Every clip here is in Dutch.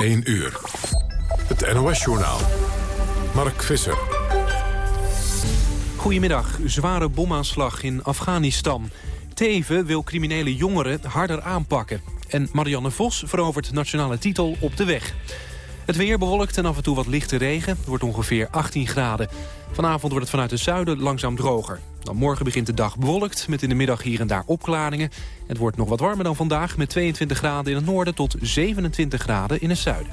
1 uur. Het NOS-journaal. Mark Visser. Goedemiddag. Zware bomaanslag in Afghanistan. Teven wil criminele jongeren harder aanpakken. En Marianne Vos verovert nationale titel op de weg. Het weer bewolkt en af en toe wat lichte regen. Het wordt ongeveer 18 graden. Vanavond wordt het vanuit het zuiden langzaam droger. Dan morgen begint de dag bewolkt, met in de middag hier en daar opklaringen. Het wordt nog wat warmer dan vandaag, met 22 graden in het noorden... tot 27 graden in het zuiden.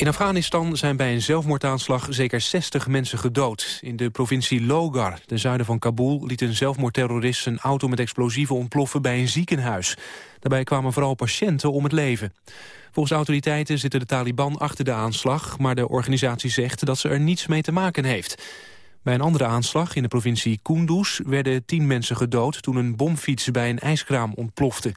In Afghanistan zijn bij een zelfmoordaanslag zeker 60 mensen gedood. In de provincie Logar, ten zuiden van Kabul, liet een zelfmoordterrorist zijn auto met explosieven ontploffen bij een ziekenhuis. Daarbij kwamen vooral patiënten om het leven. Volgens autoriteiten zitten de Taliban achter de aanslag, maar de organisatie zegt dat ze er niets mee te maken heeft. Bij een andere aanslag in de provincie Kunduz werden tien mensen gedood toen een bomfiets bij een ijskraam ontplofte.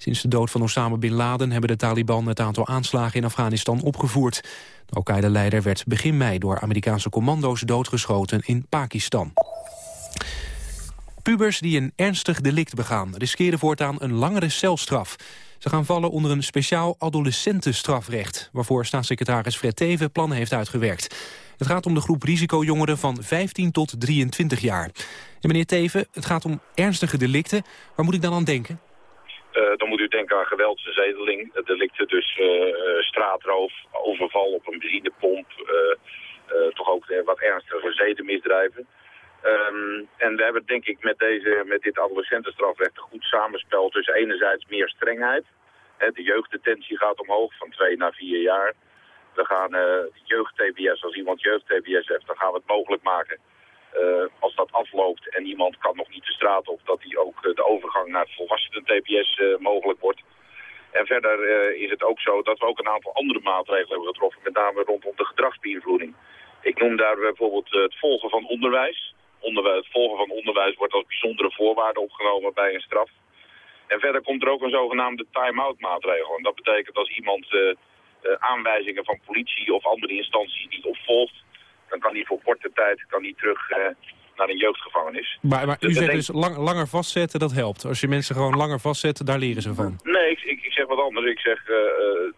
Sinds de dood van Osama Bin Laden hebben de Taliban het aantal aanslagen in Afghanistan opgevoerd. De Al-Qaeda-leider werd begin mei door Amerikaanse commando's doodgeschoten in Pakistan. Pubers die een ernstig delict begaan riskeren voortaan een langere celstraf. Ze gaan vallen onder een speciaal adolescentenstrafrecht... waarvoor staatssecretaris Fred Teven plannen heeft uitgewerkt. Het gaat om de groep risicojongeren van 15 tot 23 jaar. En meneer Teven, het gaat om ernstige delicten. Waar moet ik dan aan denken? Uh, dan moet u denken aan geweld en zedeling. Delicten dus uh, straatroof, overval op een benzinepomp... toch ook wat ernstige zedenmisdrijven. Um, en we hebben denk ik met, deze, met dit adolescentenstrafrecht een goed samenspel tussen enerzijds meer strengheid. Hè, de jeugddetentie gaat omhoog van twee naar vier jaar. We gaan uh, jeugd-TBS, als iemand jeugd-TBS heeft, dan gaan we het mogelijk maken. Als dat afloopt en iemand kan nog niet de straat op, overgang naar volwassenen-TBS mogelijk wordt. En verder is het ook zo dat we ook een aantal andere maatregelen hebben getroffen, met name rondom de gedragsbeïnvloeding. Ik noem daar bijvoorbeeld het volgen van onderwijs onderwijs, het volgen van onderwijs wordt als bijzondere voorwaarde opgenomen bij een straf. En verder komt er ook een zogenaamde time-out maatregel. En dat betekent als iemand aanwijzingen van politie of andere instanties niet opvolgt, dan kan hij voor korte tijd kan terug naar een jeugdgevangenis. Maar, maar u zegt dus lang, langer vastzetten, dat helpt. Als je mensen gewoon langer vastzet, daar leren ze van. Nee, ik, ik, ik zeg wat anders. Ik zeg,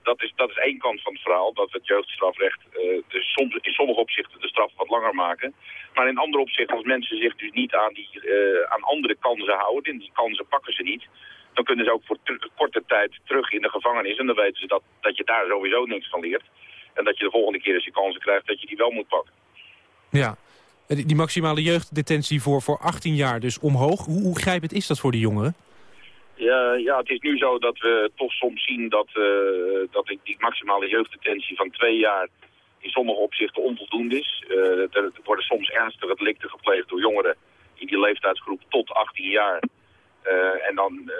dat, is, dat is één kant van het verhaal. Dat het jeugdstrafrecht dus soms, in sommige opzichten de straf wat langer maken. Maar in andere opzichten, als mensen zich dus niet aan, die, uh, aan andere kansen houden, en die kansen pakken ze niet, dan kunnen ze ook voor korte tijd terug in de gevangenis. En dan weten ze dat, dat je daar sowieso niks van leert. En dat je de volgende keer als je kansen krijgt, dat je die wel moet pakken. Ja, die, die maximale jeugddetentie voor, voor 18 jaar dus omhoog. Hoe, hoe grijpend is dat voor de jongeren? Ja, ja, het is nu zo dat we toch soms zien dat, uh, dat die maximale jeugddetentie van twee jaar in sommige opzichten onvoldoende is. Uh, er worden soms ernstige delicten gepleegd door jongeren in die leeftijdsgroep tot 18 jaar. En dan,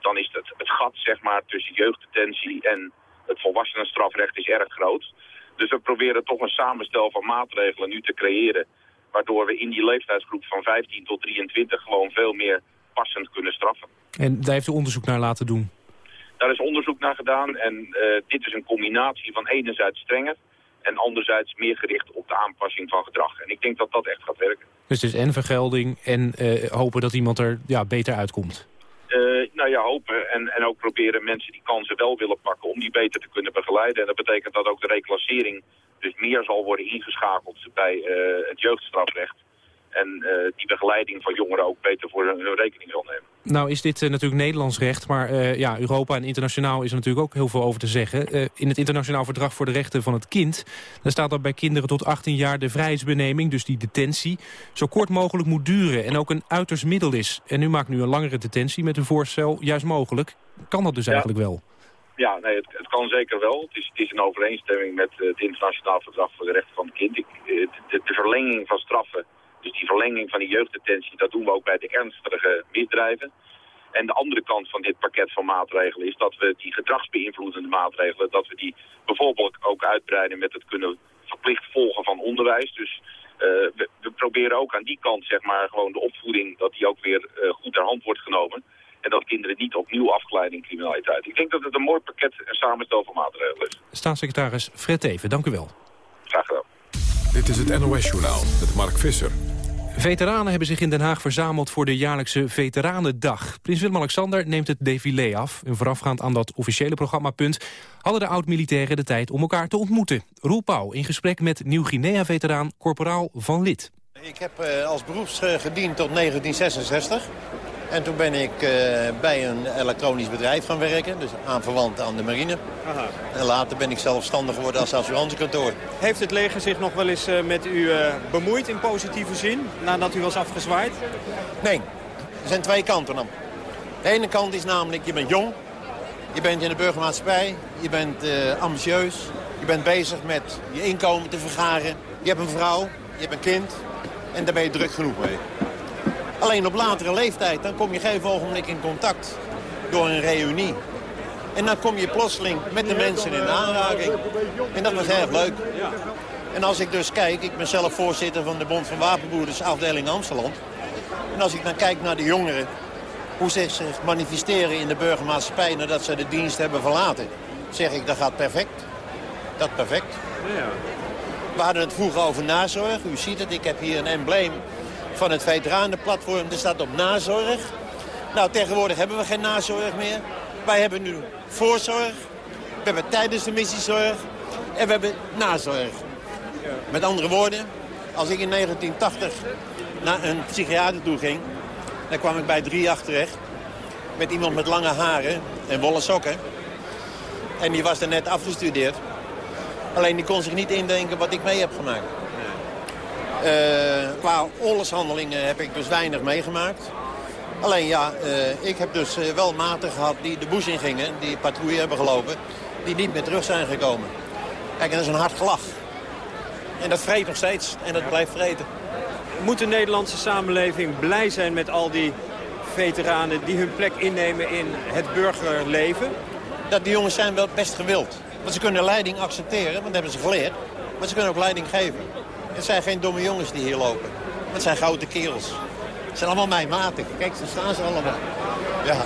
dan is het, het gat zeg maar, tussen jeugddetentie en het volwassenenstrafrecht is erg groot. Dus we proberen toch een samenstel van maatregelen nu te creëren... waardoor we in die leeftijdsgroep van 15 tot 23 gewoon veel meer passend kunnen straffen. En daar heeft u onderzoek naar laten doen? Daar is onderzoek naar gedaan en uh, dit is een combinatie van enerzijds strenger en anderzijds meer gericht op de aanpassing van gedrag. En ik denk dat dat echt gaat werken. Dus het is en vergelding en uh, hopen dat iemand er ja, beter uitkomt? Uh, nou ja, hopen en, en ook proberen mensen die kansen wel willen pakken om die beter te kunnen begeleiden. En dat betekent dat ook de reclassering dus meer zal worden ingeschakeld bij uh, het jeugdstrafrecht en uh, die begeleiding van jongeren ook beter voor hun rekening zal nemen. Nou is dit uh, natuurlijk Nederlands recht, maar ja, Europa en internationaal is er natuurlijk ook heel veel over te zeggen. in het internationaal verdrag voor de rechten van het kind, daar staat dat bij kinderen tot 18 jaar de vrijheidsbeneming, dus die detentie, zo kort mogelijk moet duren en ook een uiterst middel is. En u maakt nu een langere detentie met een voorstel juist mogelijk. Kan dat dus ja. eigenlijk wel? Ja, nee, het, kan zeker wel. Het is, het is in overeenstemming met het internationaal verdrag voor de rechten van het kind. Ik, de, de verlenging van straffen dus die verlenging van die jeugddetentie, dat doen we ook bij de ernstige misdrijven. En de andere kant van dit pakket van maatregelen is dat we die gedragsbeïnvloedende maatregelen, dat we die bijvoorbeeld ook uitbreiden met het kunnen verplicht volgen van onderwijs. Dus uh, we, we, proberen ook aan die kant, zeg maar, gewoon de opvoeding, dat die ook weer goed ter hand wordt genomen. En dat kinderen niet opnieuw afgeleiden in criminaliteit. Ik denk dat het een mooi pakket en samenstel van maatregelen is. Staatssecretaris Fred Teven, dank u wel. Graag gedaan. Dit is het NOS-journaal met Mark Visser. Veteranen hebben zich in Den Haag verzameld voor de jaarlijkse Veteranendag. Prins Willem-Alexander neemt het défilé af. En voorafgaand aan dat officiële programmapunt... hadden de oud-militairen de tijd om elkaar te ontmoeten. Roel Pauw in gesprek met Nieuw-Guinea-veteraan Corporaal Van Lid. Ik heb uh, als beroepsgediend tot 1966. En toen ben ik uh, bij een elektronisch bedrijf gaan werken, dus aanverwant aan de marine. Aha. En later ben ik zelfstandig geworden als assurantiekantoor. Heeft het leger zich nog wel eens uh, met u uh, bemoeid in positieve zin, nadat u was afgezwaaid? Nee, er zijn twee kanten dan. De ene kant is namelijk, je bent jong, je bent in de burgermaatschappij, je bent ambitieus, je bent bezig met je inkomen te vergaren. Je hebt een vrouw, je hebt een kind en daar ben je druk genoeg mee. Alleen op latere leeftijd, dan kom je geen ogenblik in contact door een reunie. En dan kom je plotseling met de mensen in aanraking. En dat was erg leuk. En als ik dus kijk, ik ben zelf voorzitter van de Bond van Wapenboerders afdeling Amsterdam. En als ik dan kijk naar de jongeren, hoe ze zich manifesteren in de burgermaatschappij nadat ze de dienst hebben verlaten. Zeg ik, dat gaat perfect. Dat perfect. We hadden het vroeger over nazorg. U ziet het, ik heb hier een embleem van het veteranenplatform. Er staat op nazorg. Nou, tegenwoordig hebben we geen nazorg meer. Wij hebben nu voorzorg. We hebben tijdens de missiezorg. En we hebben nazorg. Met andere woorden, als ik in 1980 naar een psychiater toe ging... dan kwam ik bij drie terecht. Met iemand met lange haren en wollen sokken. En die was er net afgestudeerd. Alleen die kon zich niet indenken wat ik mee heb gemaakt. Uh, qua oorlogshandelingen heb ik dus weinig meegemaakt. Alleen ja, uh, ik heb dus uh, wel maten gehad die de boes ingingen, die patrouille hebben gelopen, die niet meer terug zijn gekomen. Kijk, en dat is een hard gelach. En dat vreet nog steeds en dat blijft vreten. Moet de Nederlandse samenleving blij zijn met al die veteranen die hun plek innemen in het burgerleven? Dat die jongens zijn wel best gewild. Want ze kunnen leiding accepteren, want dat hebben ze geleerd. Maar ze kunnen ook leiding geven. Het zijn geen domme jongens die hier lopen. Het zijn grote kerels. Het zijn allemaal mijn maten. Kijk, daar staan ze allemaal. Ja.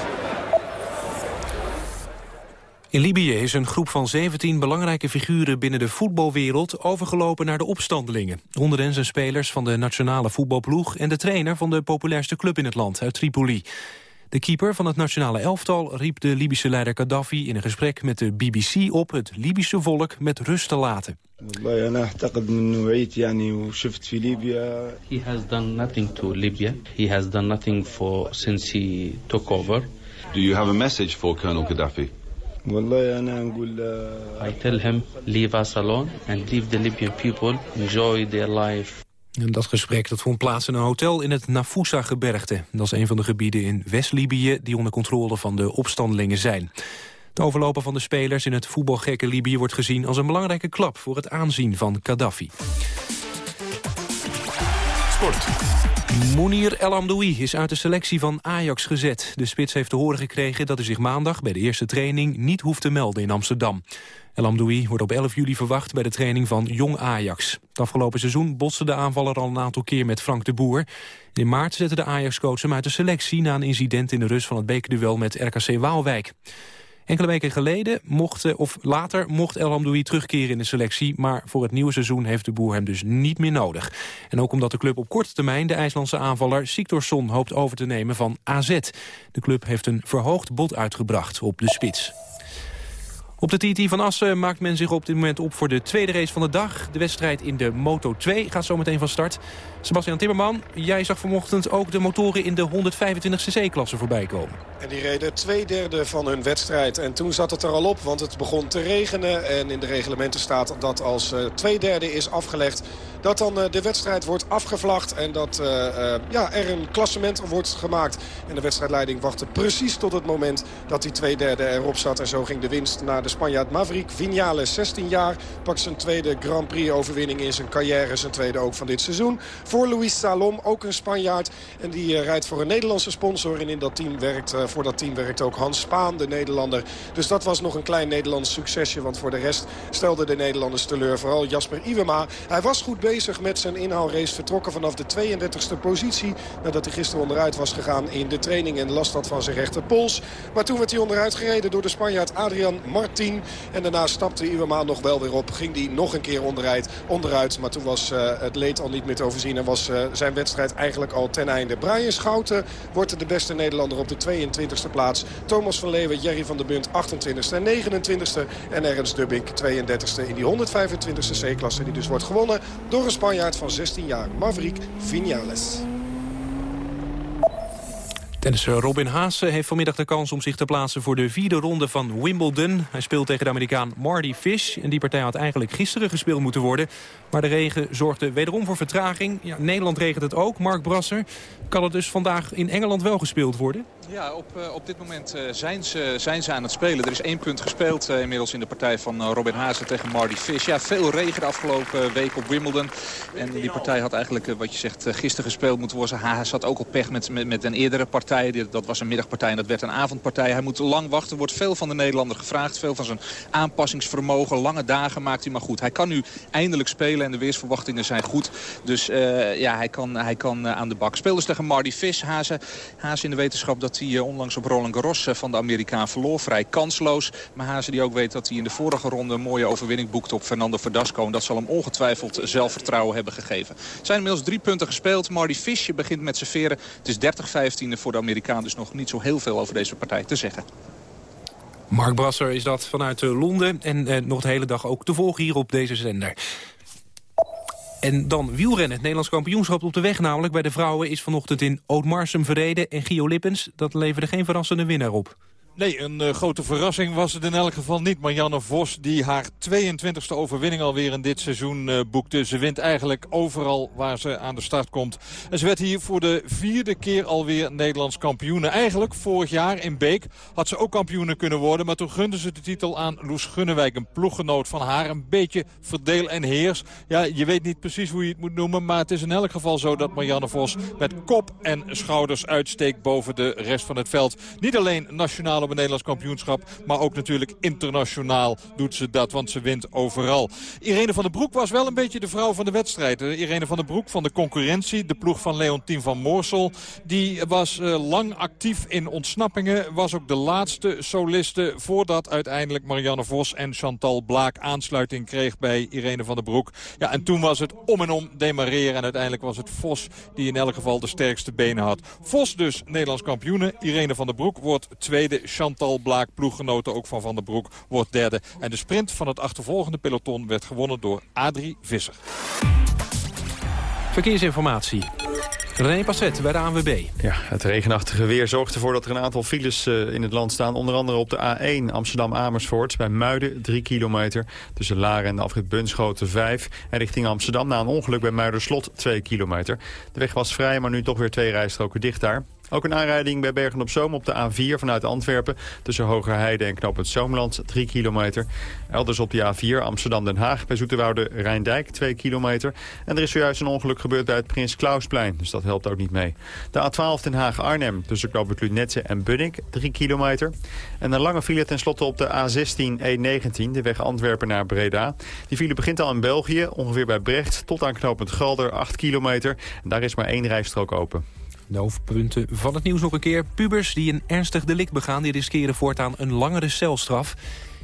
In Libië is een groep van 17 belangrijke figuren binnen de voetbalwereld overgelopen naar de opstandelingen. Onder hen zijn spelers van de nationale voetbalploeg en de trainer van de populairste club in het land, uit Tripoli. De keeper van het nationale elftal riep de Libische leider Gaddafi in een gesprek met de BBC op het Libische volk met rust te laten. He has done nothing to Libya. He has done nothing for since he took over. Do you have a message for Colonel Gaddafi? I tell him leave us alone and leave the Libyan people enjoy their life. En dat gesprek dat vond plaats in een hotel in het Nafusa-gebergte. Dat is een van de gebieden in West-Libië die onder controle van de opstandelingen zijn. Het overlopen van de spelers in het voetbalgekke Libië wordt gezien als een belangrijke klap voor het aanzien van Gaddafi. Sport. Mounir El Amdoui is uit de selectie van Ajax gezet. De spits heeft te horen gekregen dat hij zich maandag bij de eerste training niet hoeft te melden in Amsterdam. El Amdoui wordt op 11 juli verwacht bij de training van Jong Ajax. Het afgelopen seizoen botste de aanvaller al een aantal keer met Frank de Boer. In maart zette de Ajax-coach hem uit de selectie... na een incident in de rust van het bekerduel met RKC Waalwijk. Enkele weken geleden, mocht, of later, mocht El Amdoui terugkeren in de selectie... maar voor het nieuwe seizoen heeft de boer hem dus niet meer nodig. En ook omdat de club op korte termijn de IJslandse aanvaller Siktorsson hoopt over te nemen van AZ. De club heeft een verhoogd bod uitgebracht op de spits. Op de TT van Assen maakt men zich op dit moment op voor de tweede race van de dag. De wedstrijd in de Moto 2 gaat zo meteen van start. Sebastian Timmerman, jij zag vanochtend ook de motoren in de 125cc-klasse voorbij komen. En die reden twee derde van hun wedstrijd. En toen zat het er al op, want het begon te regenen. En in de reglementen staat dat als uh, twee derde is afgelegd... dat dan uh, de wedstrijd wordt afgevlacht en dat uh, ja, er een klassement wordt gemaakt. En de wedstrijdleiding wachtte precies tot het moment dat die twee derde erop zat. En zo ging de winst naar de Spanjaard Maverick Vinales. 16 jaar, pakt zijn tweede Grand Prix overwinning in zijn carrière. Zijn tweede ook van dit seizoen. Voor Luis Salom, ook een Spanjaard. En die rijdt voor een Nederlandse sponsor. En in dat team werkt voor dat team werkt ook Hans Spaan, de Nederlander. Dus dat was nog een klein Nederlands succesje. Want voor de rest stelden de Nederlanders teleur. Vooral Jasper Iwema. Hij was goed bezig met zijn inhaalrace. Vertrokken vanaf de 32e positie. Nadat hij gisteren onderuit was gegaan in de training en last had van zijn rechterpols. Maar toen werd hij onderuit gereden door de Spanjaard Adrian Martin. En daarna stapte Iwema nog wel weer op. Ging hij nog een keer onderuit. onderuit maar toen was uh, het leed al niet meer te overzien. En was uh, zijn wedstrijd eigenlijk al ten einde. Brian Schouten wordt de beste Nederlander op de 22e plaats. Thomas van Leeuwen, Jerry van der Bunt 28e en 29e. En Ernst Dubbink 32e in die 125e C-klasse. Die dus wordt gewonnen door een Spanjaard van 16 jaar. Maverick Vinales. Tennisser Robin Haase heeft vanmiddag de kans om zich te plaatsen voor de vierde ronde van Wimbledon. Hij speelt tegen de Amerikaan Marty Fish. En die partij had eigenlijk gisteren gespeeld moeten worden. Maar de regen zorgde wederom voor vertraging. Ja, Nederland regent het ook. Mark Brasser, kan het dus vandaag in Engeland wel gespeeld worden? Ja, op, uh, op dit moment uh, zijn, ze, zijn ze aan het spelen. Er is één punt gespeeld uh, inmiddels in de partij van Robin Haase tegen Marty Fish. Ja, veel regen de afgelopen week op Wimbledon. En die partij had eigenlijk, wat je zegt, gisteren gespeeld moeten worden. Haase had ook al pech met, met, met een eerdere partij. Dat was een middagpartij en dat werd een avondpartij. Hij moet lang wachten. Wordt veel van de Nederlander gevraagd. Veel van zijn aanpassingsvermogen. Lange dagen maakt hij maar goed. Hij kan nu eindelijk spelen en de weersverwachtingen zijn goed. Dus ja, hij kan, hij kan aan de bak. Speelde tegen Marty Fish. Haase, Haase in de wetenschap dat hij onlangs op Roland Garros van de Amerikaan verloor. Vrij kansloos. Maar Hazen die ook weet dat hij in de vorige ronde een mooie overwinning boekte op Fernando Verdasco. En dat zal hem ongetwijfeld zelfvertrouwen hebben gegeven. Er zijn inmiddels drie punten gespeeld. Marty Fish begint met serveren. Het is 30-15 voor de Amerikaan. Dus nog niet zo heel veel over deze partij te zeggen. Mark Brasser is dat vanuit Londen. En eh, nog de hele dag ook te volgen hier op deze zender. En dan wielrennen. Het Nederlands kampioenschap op de weg namelijk. Bij de vrouwen is vanochtend in Ootmarsum verreden. En Gio Lippens, dat leverde geen verrassende winnaar op. Nee, een uh, grote verrassing was het in elk geval niet. Marianne Vos die haar 22e overwinning alweer in dit seizoen uh, boekte. Ze wint eigenlijk overal waar ze aan de start komt. En ze werd hier voor de vierde keer alweer Nederlands kampioene. Eigenlijk vorig jaar in Beek had ze ook kampioene kunnen worden. Maar toen gunde ze de titel aan Loes Gunnewijk, een ploeggenoot van haar. Een beetje verdeel en heers. Ja, je weet niet precies hoe je het moet noemen. Maar het is in elk geval zo dat Marianne Vos met kop en schouders uitsteekt boven de rest van het veld. Niet alleen nationale op Nederlands kampioenschap. Maar ook natuurlijk internationaal doet ze dat, want ze wint overal. Irene van der Broek was wel een beetje de vrouw van de wedstrijd. Irene van der Broek van de concurrentie, de ploeg van Leontien van Moorsel. Die was uh, lang actief in ontsnappingen. Was ook de laatste soliste voordat uiteindelijk Marianne Vos en Chantal Blaak aansluiting kreeg bij Irene van der Broek. Ja, en toen was het om en om demareren. En uiteindelijk was het Vos die in elk geval de sterkste benen had. Vos dus Nederlands kampioene. Irene van der Broek wordt tweede. Chantal Blaak, ploeggenoten ook van Van der Broek, wordt derde. En de sprint van het achtervolgende peloton werd gewonnen door Adrie Visser. Verkeersinformatie. René Passet bij de ANWB. Ja, het regenachtige weer zorgt ervoor dat er een aantal files uh, in het land staan. Onder andere op de A1 Amsterdam-Amersfoort bij Muiden 3 kilometer. Tussen Laren en de afrit Bunschoten 5. En richting Amsterdam na een ongeluk bij Muiderslot 2 kilometer. De weg was vrij, maar nu toch weer twee rijstroken dicht daar. Ook een aanrijding bij Bergen-op-Zoom op de A4 vanuit Antwerpen... tussen Hogerheide en Knoop het Zoomland, 3 kilometer. Elders op de A4 Amsterdam-Den Haag bij Zoeterwoude Rijndijk, 2 kilometer. En er is zojuist een ongeluk gebeurd bij het Prins Klausplein, dus dat helpt ook niet mee. De A12 Den Haag-Arnhem tussen Knoop het Lunetse en Bunnik, 3 kilometer. En een lange file tenslotte op de A16 E19, de weg Antwerpen naar Breda. Die file begint al in België, ongeveer bij Brecht, tot aan knooppunt Galder, 8 kilometer. En daar is maar één rijstrook open. De van het nieuws nog een keer. Pubers die een ernstig delict begaan... die riskeren voortaan een langere celstraf.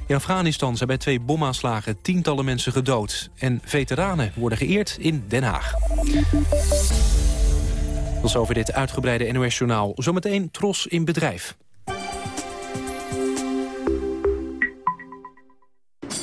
In Afghanistan zijn bij twee bomaanslagen tientallen mensen gedood. En veteranen worden geëerd in Den Haag. Tot zover dit uitgebreide NOS-journaal. Zometeen Tros in bedrijf.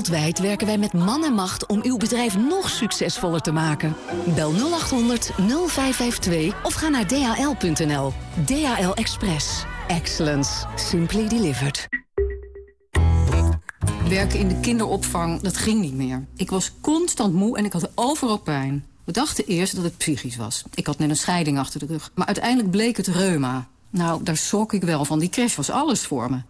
Wereldwijd werken wij met man en macht om uw bedrijf nog succesvoller te maken. Bel 0800 0552 of ga naar dhl.nl. DHL Express. Excellence. Simply delivered. Werken in de kinderopvang, dat ging niet meer. Ik was constant moe en ik had overal pijn. We dachten eerst dat het psychisch was. Ik had net een scheiding achter de rug. Maar uiteindelijk bleek het reuma. Nou, daar schrok ik wel van. Die crash was alles voor me.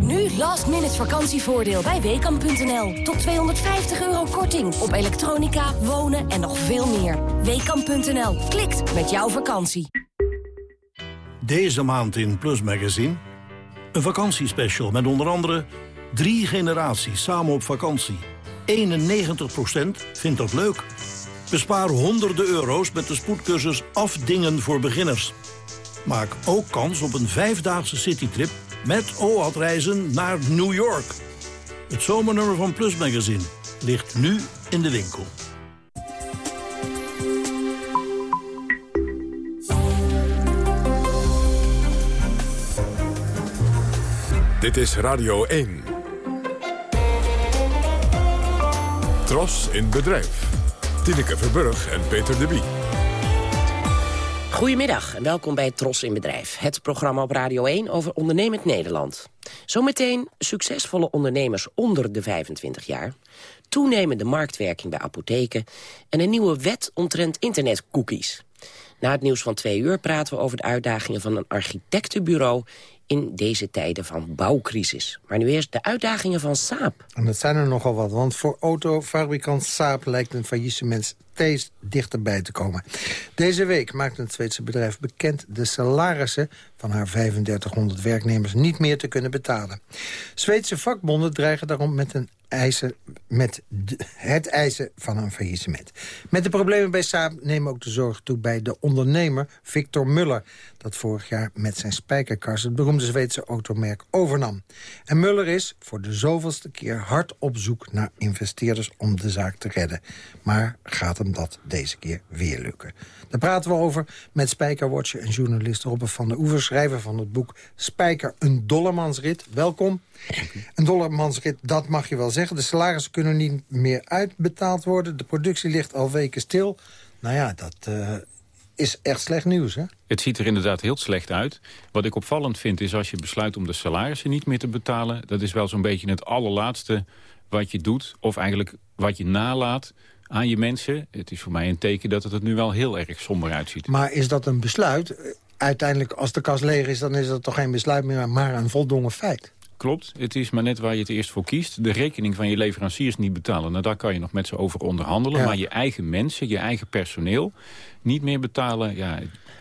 Nu last minute vakantievoordeel bij Weekamp.nl. Tot 250 euro korting op elektronica, wonen en nog veel meer. Weekamp.nl. Klikt met jouw vakantie. Deze maand in Plus Magazine. Een vakantiespecial met onder andere drie generaties samen op vakantie. 91% vindt dat leuk. Bespaar honderden euro's met de spoedcursus Afdingen voor beginners. Maak ook kans op een vijfdaagse citytrip met OAT-reizen naar New York. Het zomernummer van Plus Magazine ligt nu in de winkel. Dit is Radio 1. Tros in bedrijf. Tineke Verburg en Peter de Bie. Goedemiddag en welkom bij Tros in Bedrijf. Het programma op Radio 1 over ondernemend Nederland. Zometeen succesvolle ondernemers onder de 25 jaar... toenemende marktwerking bij apotheken... en een nieuwe wet omtrent internetcookies. Na het nieuws van twee uur praten we over de uitdagingen van een architectenbureau in deze tijden van bouwcrisis. Maar nu eerst de uitdagingen van Saab. En dat zijn er nogal wat, want voor autofabrikant Saab lijkt een faillissement steeds dichterbij te komen. Deze week maakt het Zweedse bedrijf bekend de salarissen van haar 3500 werknemers niet meer te kunnen betalen. Zweedse vakbonden dreigen daarom met een eisen, met het eisen van een faillissement. Met de problemen bij Saab nemen ook de zorg toe bij de ondernemer Victor Muller... dat vorig jaar met zijn spijkerkars het beroemde Zweedse automerk overnam. En Muller is voor de zoveelste keer hard op zoek naar investeerders om de zaak te redden. Maar gaat hem dat deze keer weer lukken? Daar praten we over met Spijkerwatcher en journalist Robert van der Oever... schrijver van het boek Spijker, een dollermansrit. Welkom. Een dollermansrit, dat mag je wel zeggen. De salarissen kunnen niet meer uitbetaald worden. De productie ligt al weken stil. Nou ja, dat uh, is echt slecht nieuws, hè? Het ziet er inderdaad heel slecht uit. Wat ik opvallend vind is als je besluit om de salarissen niet meer te betalen... dat is wel zo'n beetje het allerlaatste wat je doet... of eigenlijk wat je nalaat aan je mensen. Het is voor mij een teken dat het er nu wel heel erg somber uitziet. Maar is dat een besluit? Uiteindelijk, als de kas leeg is, dan is dat toch geen besluit meer... maar een voldongen feit? Klopt, het is maar net waar je het eerst voor kiest. De rekening van je leveranciers niet betalen. Nou, daar kan je nog met ze over onderhandelen. Maar je eigen mensen, je eigen personeel niet meer betalen... Ja,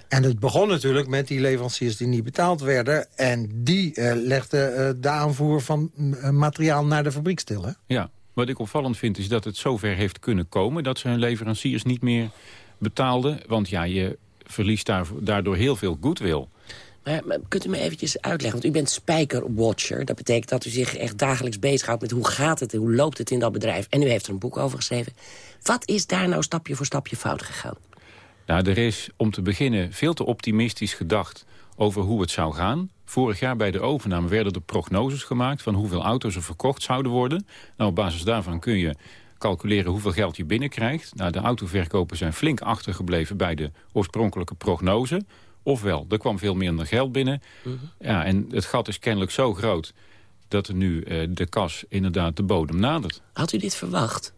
en het begon natuurlijk met die leveranciers die niet betaald werden. En die uh, legden uh, de aanvoer van uh, materiaal naar de fabriek stil. Hè? Ja, wat ik opvallend vind is dat het zover heeft kunnen komen... dat ze hun leveranciers niet meer betaalden. Want ja, je verliest daardoor heel veel goodwill. Maar, maar, kunt u me eventjes uitleggen, want u bent spijkerwatcher. Dat betekent dat u zich echt dagelijks bezighoudt met hoe gaat het... en hoe loopt het in dat bedrijf. En u heeft er een boek over geschreven. Wat is daar nou stapje voor stapje fout gegaan? Nou, er is om te beginnen veel te optimistisch gedacht over hoe het zou gaan. Vorig jaar bij de overname werden er prognoses gemaakt... van hoeveel auto's er verkocht zouden worden. Nou, op basis daarvan kun je calculeren hoeveel geld je binnenkrijgt. Nou, de autoverkopen zijn flink achtergebleven bij de oorspronkelijke prognose. Ofwel, er kwam veel minder geld binnen. Mhm. ja, en het gat is kennelijk zo groot dat er nu uh, de kas inderdaad de bodem nadert. Had u dit verwacht?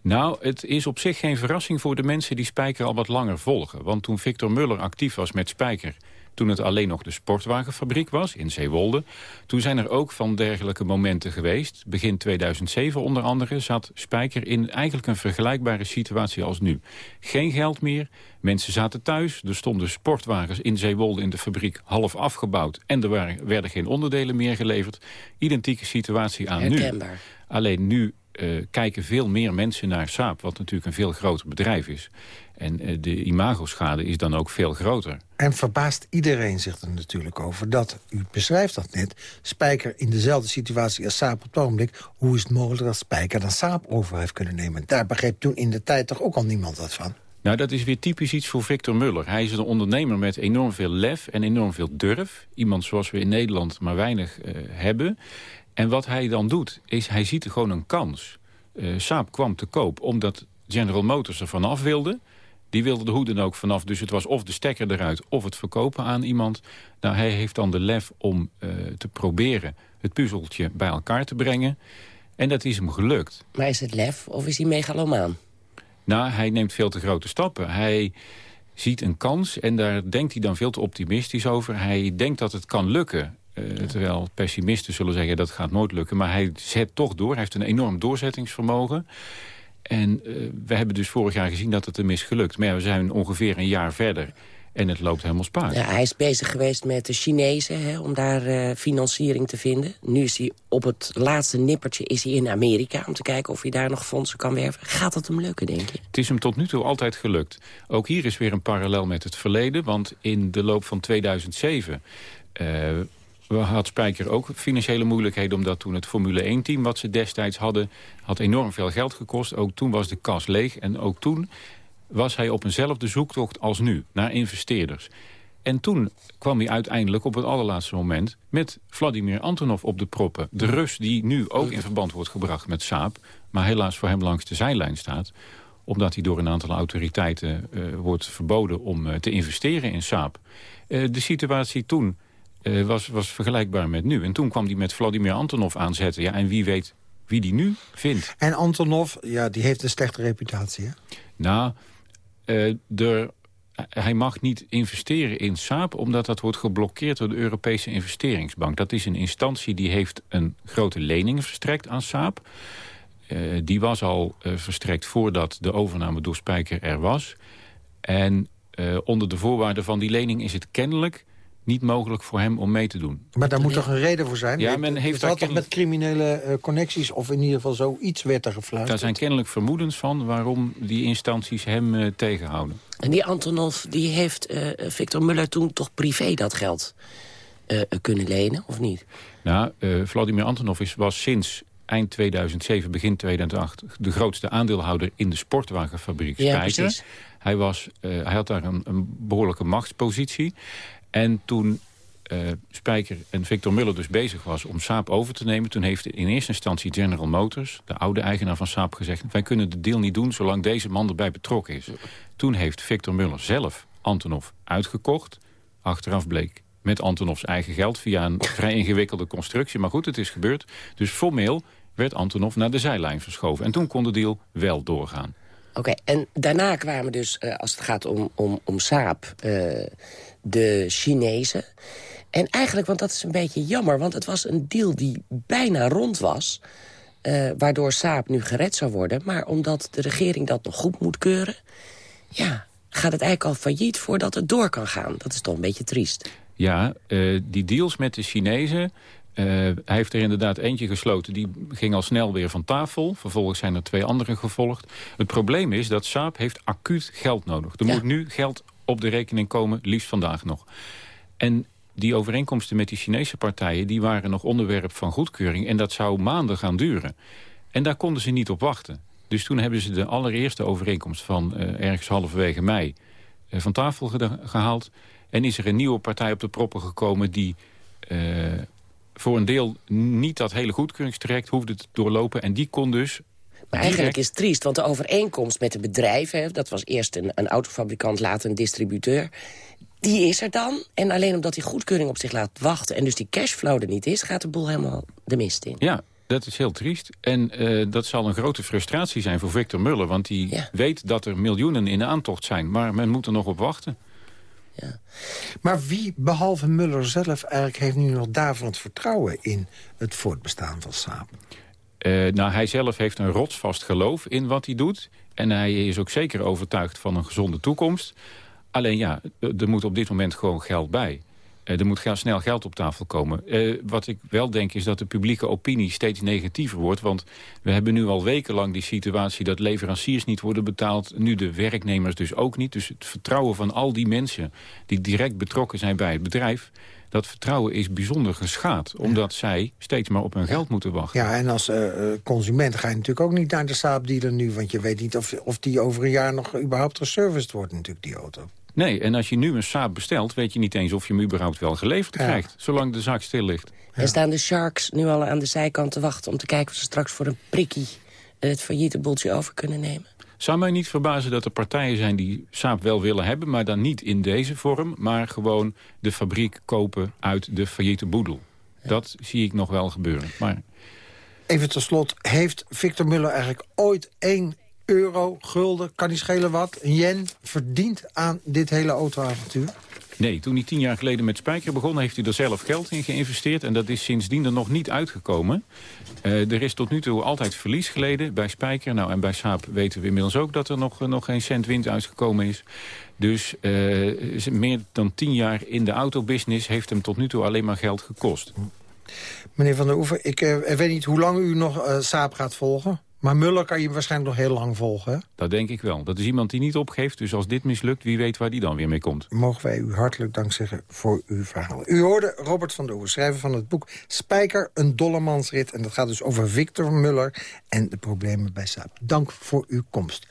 Nou, het is op zich geen verrassing voor de mensen die Spijker al wat langer volgen. Want toen Victor Muller actief was met Spijker toen het alleen nog de sportwagenfabriek was in Zeewolde. Toen zijn er ook van dergelijke momenten geweest. Begin 2007 onder andere zat Spijker in eigenlijk een vergelijkbare situatie als nu. Geen geld meer, mensen zaten thuis, er stonden sportwagens in Zeewolde in de fabriek half afgebouwd en er waren, werden geen onderdelen meer geleverd. Identieke situatie aan Herkenbaar. nu. Alleen nu uh, kijken veel meer mensen naar Saab, wat natuurlijk een veel groter bedrijf is. En uh, de imagoschade is dan ook veel groter. En verbaast iedereen zich er natuurlijk over dat, u beschrijft dat net... Spijker in dezelfde situatie als Saab op het ogenblik... hoe is het mogelijk dat Spijker dan Saab over heeft kunnen nemen? Daar begreep toen in de tijd toch ook al niemand wat van? Nou, dat is weer typisch iets voor Victor Muller. Hij is een ondernemer met enorm veel lef en enorm veel durf. Iemand zoals we in Nederland maar weinig uh, hebben. En wat hij dan doet, is hij ziet er gewoon een kans. Uh, Saab kwam te koop omdat General Motors er vanaf wilde. Die wilde de hoeden ook vanaf. Dus het was of de stekker eruit of het verkopen aan iemand. Nou, hij heeft dan de lef om uh, te proberen het puzzeltje bij elkaar te brengen. En dat is hem gelukt. Maar is het lef of is hij megalomaan? Nou, hij neemt veel te grote stappen. Hij ziet een kans en daar denkt hij dan veel te optimistisch over. Hij denkt dat het kan lukken. Uh, terwijl pessimisten zullen zeggen dat gaat nooit lukken. Maar hij zet toch door. Hij heeft een enorm doorzettingsvermogen. En uh, we hebben dus vorig jaar gezien dat het hem is gelukt. Maar ja, we zijn ongeveer een jaar verder. En het loopt helemaal spaak. Ja, hij is bezig geweest met de Chinezen hè, om daar uh, financiering te vinden. Nu is hij op het laatste nippertje is hij in Amerika... om te kijken of hij daar nog fondsen kan werven. Gaat dat hem lukken, denk je? Het is hem tot nu toe altijd gelukt. Ook hier is weer een parallel met het verleden. Want in de loop van 2007... Uh, had Spijker ook financiële moeilijkheden... omdat toen het Formule 1-team wat ze destijds hadden... had enorm veel geld gekost. Ook toen was de kas leeg. En ook toen was hij op eenzelfde zoektocht als nu, naar investeerders. En toen kwam hij uiteindelijk op het allerlaatste moment... met Vladimir Antonov op de proppen. De Rus die nu ook in verband wordt gebracht met Saab... maar helaas voor hem langs de zijlijn staat omdat hij door een aantal autoriteiten uh, wordt verboden om uh, te investeren in Saab. Uh, de situatie toen was, was vergelijkbaar met nu. En toen kwam hij met Vladimir Antonov aanzetten. Ja, en wie weet wie die nu vindt. En Antonov, ja, die heeft een slechte reputatie, hè? Nou, uh, de, hij mag niet investeren in Saab... omdat dat wordt geblokkeerd door de Europese investeringsbank. Dat is een instantie die heeft een grote lening verstrekt aan Saab. Uh, die was al uh, verstrekt voordat de overname door Spijker er was. En onder de voorwaarden van die lening is het kennelijk niet mogelijk voor hem om mee te doen. Maar daar moet toch een reden voor zijn? Ja, men heeft dat toch met criminele uh, connecties of in ieder geval zoiets werd er gefluisterd? Daar zijn kennelijk vermoedens van waarom die instanties hem uh, tegenhouden. En die Antonov die heeft uh, Victor Muller toen toch privé dat geld kunnen lenen, of niet? Nou, Vladimir Antonov is, was sinds eind 2007, begin 2008... de grootste aandeelhouder in de sportwagenfabriek Spijker. Ja, hij, was, hij had daar een, een behoorlijke machtspositie. En toen uh, Spijker en Victor Muller dus bezig was om Saab over te nemen... toen heeft in eerste instantie General Motors, de oude eigenaar van Saab, gezegd... wij kunnen de deal niet doen zolang deze man erbij betrokken is. Toen heeft Victor Muller zelf Antonov uitgekocht. Achteraf bleek met Antonovs eigen geld via een vrij ingewikkelde constructie. Maar goed, het is gebeurd. Dus formeel werd Antonov naar de zijlijn verschoven. En toen kon de deal wel doorgaan. Oké, en daarna kwamen dus, uh, als het gaat om, om, om Saab... Uh, de Chinezen. En eigenlijk, want dat is een beetje jammer... want het was een deal die bijna rond was... Uh, waardoor Saab nu gered zou worden. Maar omdat de regering dat nog goed moet keuren... ja, gaat het eigenlijk al failliet voordat het door kan gaan. Dat is toch een beetje triest. Ja, die deals met de Chinezen... Uh, hij heeft er inderdaad eentje gesloten. Die ging al snel weer van tafel. Vervolgens zijn er twee andere gevolgd. Het probleem is dat Saab heeft acuut geld nodig. Er ja. moet nu geld op de rekening komen, liefst vandaag nog. En die overeenkomsten met die Chinese partijen... die waren nog onderwerp van goedkeuring. En dat zou maanden gaan duren. En daar konden ze niet op wachten. Dus toen hebben ze de allereerste overeenkomst van uh, ergens halverwege mei... Uh, van tafel ge gehaald. En is er een nieuwe partij op de proppen gekomen... die voor een deel niet dat hele goedkeuringstraject hoefde te doorlopen. En die kon dus maar eigenlijk is het triest, want de overeenkomst met de bedrijven... dat was eerst een, een autofabrikant, later een distributeur... die is er dan. En alleen omdat die goedkeuring op zich laat wachten... en dus die cashflow er niet is, gaat de boel helemaal de mist in. Ja, dat is heel triest. En uh, dat zal een grote frustratie zijn voor Victor Muller... want die ja. weet dat er miljoenen in de aantocht zijn. Maar men moet er nog op wachten. Ja. Maar wie, behalve Muller zelf, eigenlijk heeft nu nog het vertrouwen... in het voortbestaan van Saab? Uh, nou, hij zelf heeft een rotsvast geloof in wat hij doet. En hij is ook zeker overtuigd van een gezonde toekomst. Alleen ja, er moet op dit moment gewoon geld bij. Uh, er moet snel geld op tafel komen. Uh, wat ik wel denk is dat de publieke opinie steeds negatiever wordt. Want we hebben nu al wekenlang die situatie dat leveranciers niet worden betaald. Nu de werknemers dus ook niet. Dus het vertrouwen van al die mensen die direct betrokken zijn bij het bedrijf Dat vertrouwen is bijzonder geschaad. Omdat zij steeds maar op hun geld moeten wachten. Ja, en als uh, consument ga je natuurlijk ook niet naar de saapdealer nu. Want je weet niet of, of die over een jaar nog überhaupt geserviced wordt natuurlijk, die auto. Nee, en als je nu een Saab bestelt... weet je niet eens of je hem überhaupt wel geleverd krijgt. Zolang de zaak stil ligt. En staan de Sharks nu al aan de zijkant te wachten... om te kijken of ze straks voor een prikkie het failliete boeltje over kunnen nemen? Zou mij niet verbazen dat er partijen zijn die Saab wel willen hebben... maar dan niet in deze vorm, maar gewoon de fabriek kopen uit de failliete boedel. Dat zie ik nog wel gebeuren. Maar... Even tot slot, heeft Victor Muller eigenlijk ooit één euro, gulden, kan niet schelen wat, een yen, verdiend aan dit hele autoavontuur? Nee, toen hij tien jaar geleden met Spijker begon... heeft hij er zelf geld in geïnvesteerd. En dat is sindsdien er nog niet uitgekomen. Uh, er is tot nu toe altijd verlies geleden bij Spijker. Nou, en bij Saab weten we inmiddels ook dat er nog, nog geen cent wind uitgekomen is. Dus uh, meer dan tien jaar in de autobusiness... heeft hem tot nu toe alleen maar geld gekost. Meneer Van der Oever, ik uh, weet niet hoe lang u nog Saab gaat volgen. Maar Muller kan je waarschijnlijk nog heel lang volgen, hè? Dat denk ik wel. Dat is iemand die niet opgeeft. Dus als dit mislukt, wie weet waar die dan weer mee komt. Mogen wij u hartelijk dank zeggen voor uw verhaal. U hoorde Robert van der Oer, schrijver van het boek Spijker, een dollemansrit. En dat gaat dus over Victor Muller en de problemen bij Saab. Dank voor uw komst.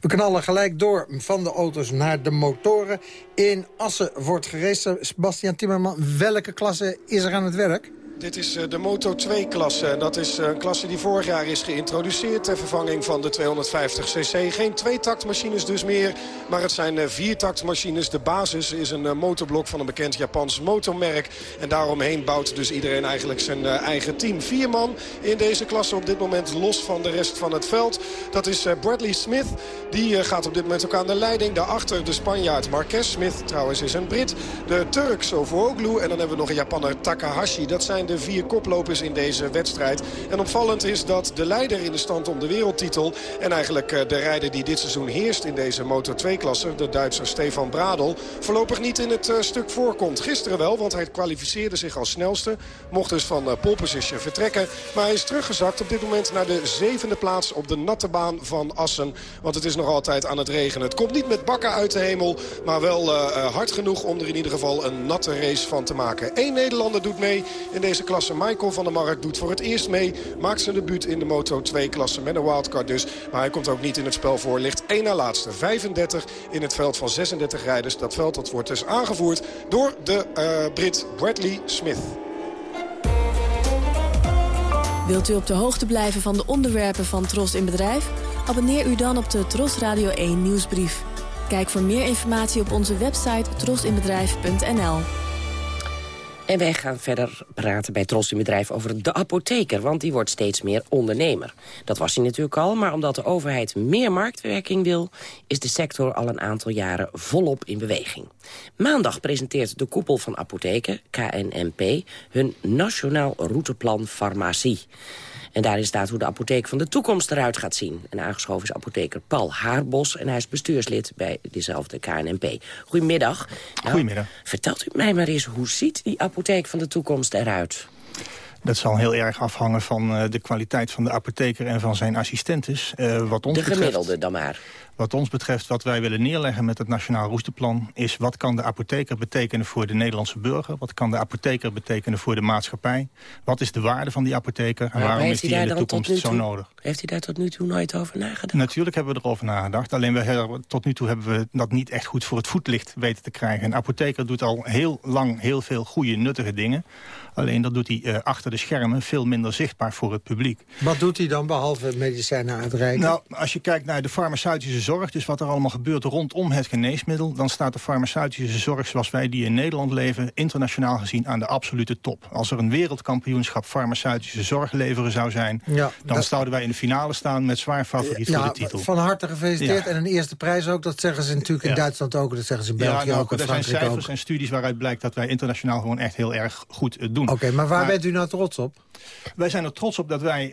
We knallen gelijk door van de auto's naar de motoren. In Assen wordt gereden. Sebastian Timmerman, welke klasse is er aan het werk? Dit is eh, de Moto 2-klasse. En dat is eh, een klasse die vorig jaar is geïntroduceerd... ter vervanging van de 250cc. Geen tweetaktmachines dus meer, maar het zijn eh, viertaktmachines. De basis is een motorblok van een bekend Japans motormerk. En daaromheen bouwt dus iedereen eigenlijk zijn eigen team. Vier man in deze klasse op dit moment los van de rest van het veld. Dat is Bradley Smith. Die gaat op dit moment ook aan de leiding. Daarachter de Spanjaard Marquez Smith. Trouwens is een Brit. De Turk Sovooglu. En dan hebben we nog een Japanner Takahashi. Dat zijn de vier koplopers in deze wedstrijd. En opvallend is dat de leider in de stand om de wereldtitel... en eigenlijk eh, de rijder die dit seizoen heerst in deze Moto2-klasse... de Duitser Stefan Bradel, voorlopig niet in het eh, stuk voorkomt. Gisteren wel, want hij kwalificeerde zich als snelste. Mocht dus van pole position vertrekken. Maar hij is teruggezakt op dit moment naar de zevende plaats... op de natte baan van Assen. Want het is nog altijd aan het regenen. Het komt niet met bakken uit de hemel... maar wel hard genoeg om er in ieder geval een natte race van te maken. Eén Nederlander doet mee in deze klasse. Michael van der Mark doet voor het eerst mee. Maakt zijn debuut in de Moto 2-klasse met een wildcard dus. Maar hij komt ook niet in het spel voor. Ligt één na laatste. 35 in het veld van 36 rijders. Dat veld wordt dus aangevoerd door de uh, Brit Bradley Smith. Wilt u op de hoogte blijven van de onderwerpen van Tros in Bedrijf? Abonneer u dan op de Tros Radio 1 nieuwsbrief. Kijk voor meer informatie op onze website trosinbedrijf.nl. En wij gaan verder praten bij Tros Bedrijf over de apotheker... want die wordt steeds meer ondernemer. Dat was hij natuurlijk al, maar omdat de overheid meer marktwerking wil... is de sector al een aantal jaren volop in beweging. Maandag presenteert de koepel van apotheken, KNMP... hun Nationaal Routeplan Farmacie. En daarin staat hoe de apotheek van de toekomst eruit gaat zien. En aangeschoven is apotheker Paul Haarbos en hij is bestuurslid bij dezelfde KNNP. Goedemiddag. Nou, Goedemiddag. Vertelt u mij maar eens, hoe ziet die apotheek van de toekomst eruit? Dat zal heel erg afhangen van uh, de kwaliteit van de apotheker en van zijn assistentes. Uh, wat ons de gemiddelde betreft, dan maar. Wat ons betreft, wat wij willen neerleggen met het Nationaal Roesteplan... is wat kan de apotheker betekenen voor de Nederlandse burger? Wat kan de apotheker betekenen voor de maatschappij? Wat is de waarde van die apotheker? En waarom is die in de toekomst zo nodig? Heeft hij daar tot nu toe nooit over nagedacht? Natuurlijk hebben we erover nagedacht. Alleen we, tot nu toe hebben we dat niet echt goed voor het voetlicht weten te krijgen. Een apotheker doet al heel lang heel veel goede, nuttige dingen. Alleen dat doet hij uh, achter de schermen veel minder zichtbaar voor het publiek. Wat doet hij dan behalve medicijnen uitreiken? Nou, als je kijkt naar de farmaceutische zorg, dus wat er allemaal gebeurt rondom het geneesmiddel... dan staat de farmaceutische zorg zoals wij die in Nederland leven... internationaal gezien aan de absolute top. Als er een wereldkampioenschap farmaceutische zorg leveren zou zijn... Ja, dan zouden wij in de finale staan met zwaar favoriet voor de titel. Van harte gefeliciteerd. En een eerste prijs ook, dat zeggen ze natuurlijk in Duitsland ook. Dat zeggen ze in België nou, ook, Er zijn cijfers en studies waaruit blijkt dat wij internationaal gewoon echt heel erg goed doen. Oké, maar waar bent u nou trots op? Wij zijn er trots op dat wij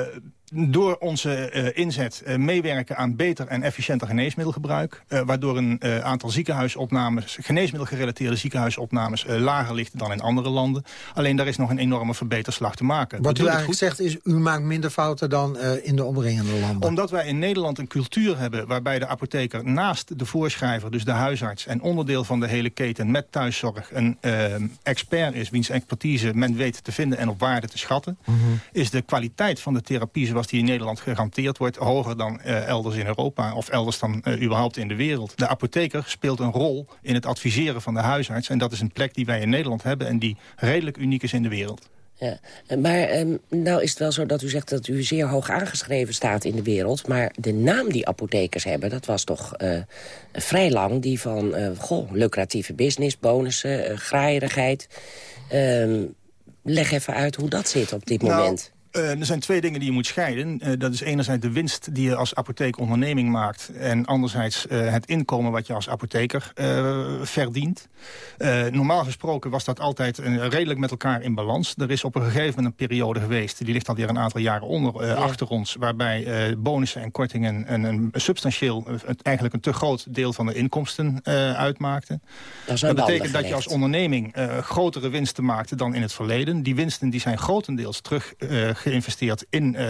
uh, door onze uh, inzet uh, meewerken aan beter en efficiënter geneesmiddelgebruik. Uh, waardoor een aantal ziekenhuisopnames, geneesmiddelgerelateerde ziekenhuisopnames, lager ligt dan in andere landen. Alleen daar is nog een enorme verbeterslag te maken. Wat u eigenlijk goed. zegt is, u maakt minder fouten dan in de omringende landen. Omdat wij in Nederland een cultuur hebben waarbij de apotheker naast de voorschrijver, dus de huisarts, en onderdeel van de hele keten met thuiszorg, een expert is, wiens expertise men weet te vinden en op waarde te schatten, mm -hmm. is de kwaliteit van de therapie zoals die in Nederland gegarandeerd wordt... hoger dan uh, elders in Europa of elders dan uh, überhaupt in de wereld. De apotheker speelt een rol in het adviseren van de huisarts. En dat is een plek die wij in Nederland hebben... en die redelijk uniek is in de wereld. Ja, maar um, nou is het wel zo dat u zegt dat u zeer hoog aangeschreven staat in de wereld. Maar de naam die apothekers hebben, dat was toch uh, vrij lang die van uh, goh, lucratieve business, bonussen, uh, graaierigheid. Um, leg even uit hoe dat zit op dit nou, moment. Uh, er zijn twee dingen die je moet scheiden. Uh, dat is enerzijds de winst die je als apotheekonderneming maakt... en anderzijds uh, het inkomen wat je als apotheker verdient. normaal gesproken was dat altijd redelijk met elkaar in balans. Er is op een gegeven moment een periode geweest... die ligt alweer een aantal jaren onder, ja. achter ons... waarbij bonussen en kortingen een, een substantieel... eigenlijk een te groot deel van de inkomsten uitmaakten. Dat, dat betekent dat je als onderneming grotere winsten maakte dan in het verleden. Die winsten die zijn grotendeels terug geïnvesteerd in uh,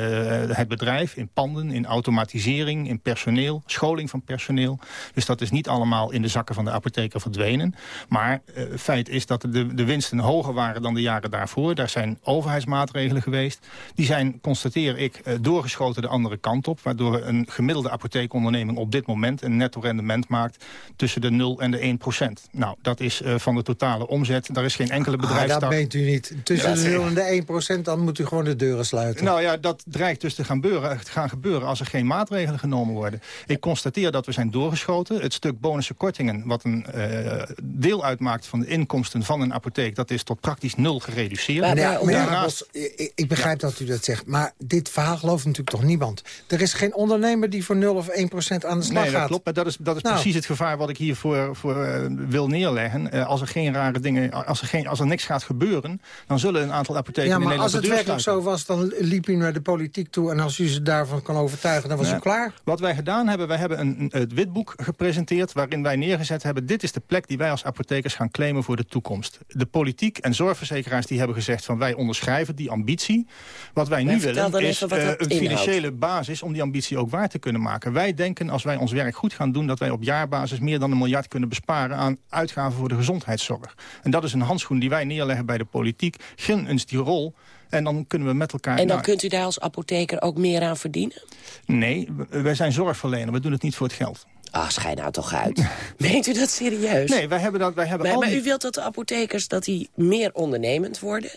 het bedrijf, in panden, in automatisering, in personeel, scholing van personeel. Dus dat is niet allemaal in de zakken van de apotheker verdwenen. Maar uh, feit is dat de, de winsten hoger waren dan de jaren daarvoor. Daar zijn overheidsmaatregelen geweest. Die zijn, constateer ik, uh, doorgeschoten de andere kant op. Waardoor een gemiddelde apotheekonderneming op dit moment een netto rendement maakt tussen de 0 en de 1 procent. Nou, dat is van de totale omzet. Daar is geen enkele bedrijfstak. Ah, dat meent u niet. Tussen ja, de 0 en de 1 procent, dan moet u gewoon de deuren sluiten. Nou ja, dat dreigt dus te gaan gebeuren, te gaan gebeuren als er geen maatregelen genomen worden. Ik constateer dat we zijn doorgeschoten. Het stuk bonussen kortingen, wat een uh, deel uitmaakt van de inkomsten van een apotheek... dat is tot praktisch nul gereduceerd. Maar, ja, maar Daarnaast... ik, ik, begrijp ja. dat u dat zegt, maar dit verhaal gelooft natuurlijk toch niemand. Er is geen ondernemer die voor 0 of 1 procent aan de slag nee, dat gaat. klopt. Maar dat is, dat is nou. precies het gevaar wat ik hier voor, voor uh, wil neerleggen. Uh, als er geen rare dingen, als er, geen, als er niks gaat gebeuren... dan zullen een aantal apotheken ja, in Nederland als het werkelijk zo was, dan liep u naar de politiek toe... en als u ze daarvan kan overtuigen, dan was ja. u klaar? Wat wij gedaan hebben, wij hebben een, een, het witboek gepresenteerd... waarin wij neergezet hebben... dit is de plek die wij als apothekers gaan claimen voor de toekomst. De politiek en zorgverzekeraars die hebben gezegd... van wij onderschrijven die ambitie. Wat wij nu willen is uh, een financiële basis... om die ambitie ook waar te kunnen maken. Wij denken, als wij ons werk goed gaan doen... dat wij op jaarbasis meer dan een miljard kunnen besparen... aan uitgaven voor de gezondheidszorg. En dat is een handschoen die wij neerleggen bij de politiek. Gun eens die rol en dan kunnen we met elkaar... En dan nou, kunt u daar als apotheker ook meer aan verdienen? Nee, wij zijn zorgverlener. We doen het niet voor het geld. Ah, schijn nou toch uit. Meent u dat serieus? Nee, wij hebben dat... Wij hebben maar, al maar die... u wilt dat de apothekers dat die meer ondernemend worden?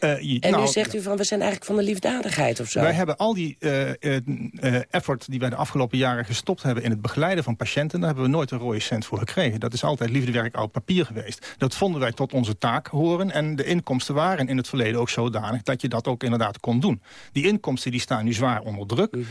Uh, en nou, nu zegt u van, we zijn eigenlijk van de liefdadigheid of zo. Wij hebben al die uh, uh, effort die wij de afgelopen jaren gestopt hebben... in het begeleiden van patiënten, daar hebben we nooit een rode cent voor gekregen. Dat is altijd liefdewerk oud papier geweest. Dat vonden wij tot onze taak horen. En de inkomsten waren in het verleden ook zodanig... dat je dat ook inderdaad kon doen. Die inkomsten die staan nu zwaar onder druk. Mm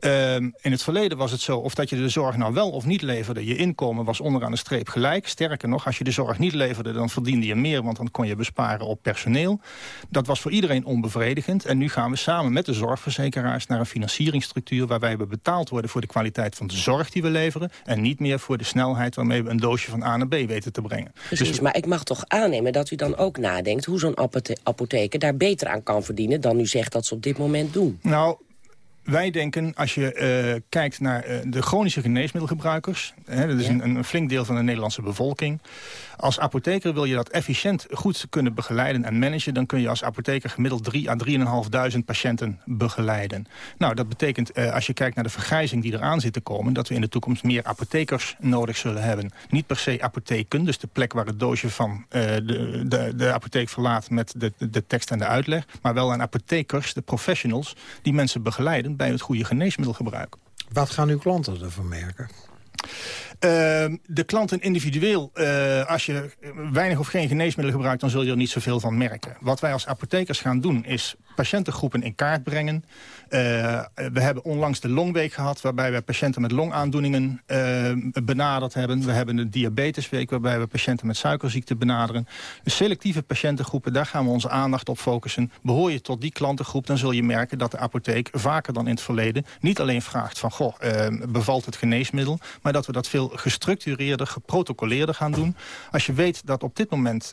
-hmm. in het verleden was het zo, of dat je de zorg nou wel of niet leverde... je inkomen was onderaan de streep gelijk. Sterker nog, als je de zorg niet leverde, dan verdiende je meer... want dan kon je besparen op personeel. Dat was voor iedereen onbevredigend. En nu gaan we samen met de zorgverzekeraars naar een financieringsstructuur... waarbij we betaald worden voor de kwaliteit van de zorg die we leveren... en niet meer voor de snelheid waarmee we een doosje van A naar B weten te brengen. Precies, dus, maar ik mag toch aannemen dat u dan ook nadenkt... hoe zo'n apotheker daar beter aan kan verdienen... dan u zegt dat ze op dit moment doen. Nou, wij denken, als je uh, kijkt naar uh, de chronische geneesmiddelgebruikers... Hè, dat is ja. een, een, flink deel van de Nederlandse bevolking... als apotheker wil je dat efficiënt goed kunnen begeleiden en managen... dan kun je als apotheker gemiddeld 3 à 3.500 patiënten begeleiden. Nou, dat betekent, uh, als je kijkt naar de vergrijzing die eraan zit te komen... dat we in de toekomst meer apothekers nodig zullen hebben. Niet per se apotheken, dus de plek waar het doosje van de, de, de, apotheek verlaat... met de, de tekst en de uitleg, maar wel aan apothekers, de professionals... die mensen begeleiden bij het goede geneesmiddelgebruik. Wat gaan uw klanten ervan merken? Ehm, de klanten individueel, uh, als je weinig of geen geneesmiddelen gebruikt... dan zul je er niet zoveel van merken. Wat wij als apothekers gaan doen, is patiëntengroepen in kaart brengen. Uh, we hebben onlangs de longweek gehad... waarbij we patiënten met longaandoeningen uh, benaderd hebben. We hebben de diabetesweek waarbij we patiënten met suikerziekte benaderen. De selectieve patiëntengroepen, daar gaan we onze aandacht op focussen. Behoor je tot die klantengroep, dan zul je merken dat de apotheek... vaker dan in het verleden niet alleen vraagt van... goh, uh, bevalt het geneesmiddel... maar dat we dat veel gestructureerder, geprotocoleerder gaan doen. Als je weet dat op dit moment...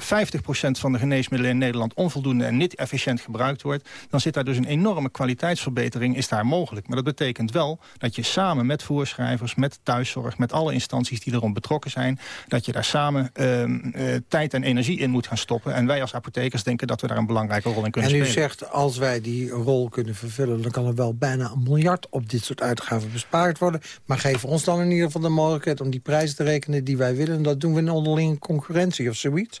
50% van de geneesmiddelen in Nederland onvoldoende en niet efficiënt gebruikt wordt... dan zit daar dus een enorme kwaliteitsverbetering is daar mogelijk. Maar dat betekent wel dat je samen met voorschrijvers, met thuiszorg... met alle instanties die erom betrokken zijn... dat je daar samen uh, uh, tijd en energie in moet gaan stoppen. En wij als apothekers denken dat we daar een belangrijke rol in kunnen spelen. spelen. En u zegt, als wij die rol kunnen vervullen... dan kan er wel bijna een miljard op dit soort uitgaven bespaard worden. Maar geef ons dan in ieder geval de mogelijkheid om die prijzen te rekenen die wij willen. En dat doen we in onderlinge concurrentie of zoiets.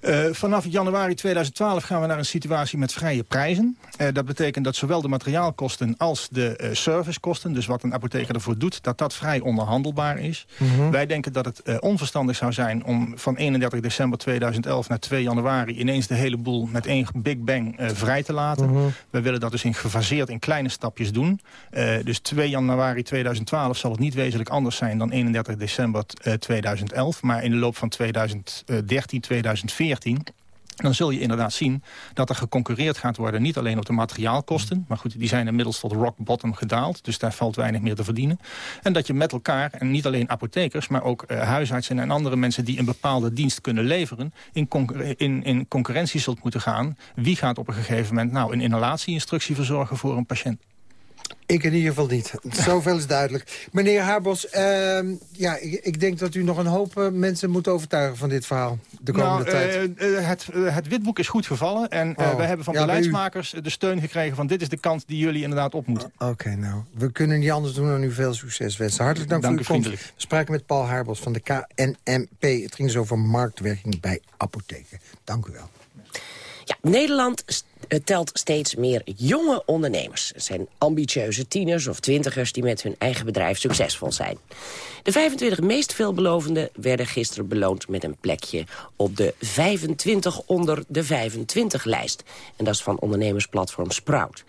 Uh, vanaf januari 2012 gaan we naar een situatie met vrije prijzen. Uh, dat betekent dat zowel de materiaalkosten als de uh, servicekosten... dus wat een apotheker ervoor doet, dat dat vrij onderhandelbaar is. Mm -hmm. Wij denken dat het onverstandig zou zijn om van 31 december 2011 naar 2 januari... ineens de hele boel met één big bang vrij te laten. Mm -hmm. We willen dat dus in gefaseerd in kleine stapjes doen. dus 2 januari 2012 zal het niet wezenlijk anders zijn dan 31 december 2011. Maar in de loop van 2013, 2014 dan zul je inderdaad zien dat er geconcureerd gaat worden... niet alleen op de materiaalkosten, maar goed, die zijn inmiddels tot rock bottom gedaald... dus daar valt weinig meer te verdienen. En dat je met elkaar, en niet alleen apothekers... maar ook uh, huisartsen en andere mensen die een bepaalde dienst kunnen leveren... In, in, in concurrentie zult moeten gaan. Wie gaat op een gegeven moment nou een inhalatieinstructie verzorgen voor een patiënt? Ik in ieder geval niet. Zoveel is duidelijk. Meneer Haarbos, uh, ja, ik, ik, denk dat u nog een hoop uh, mensen moet overtuigen van dit verhaal de komende nou, tijd. Uh, het, het, witboek is goed gevallen. En oh. wij hebben van ja, beleidsmakers de steun gekregen van dit is de kant die jullie inderdaad op moeten. Oké, okay, nou, we kunnen niet anders doen dan u veel succes wensen. Hartelijk dank, dank voor uw komst. We spraken met Paul Haarbos van de KNMP. Het ging zo over marktwerking bij apotheken. Dank u wel. Nederland telt steeds meer jonge ondernemers. Het zijn ambitieuze tieners of twintigers die met hun eigen bedrijf succesvol zijn. De 25 meest veelbelovende werden gisteren beloond met een plekje op de 25 onder de 25 lijst. En dat is van ondernemersplatform Sprout.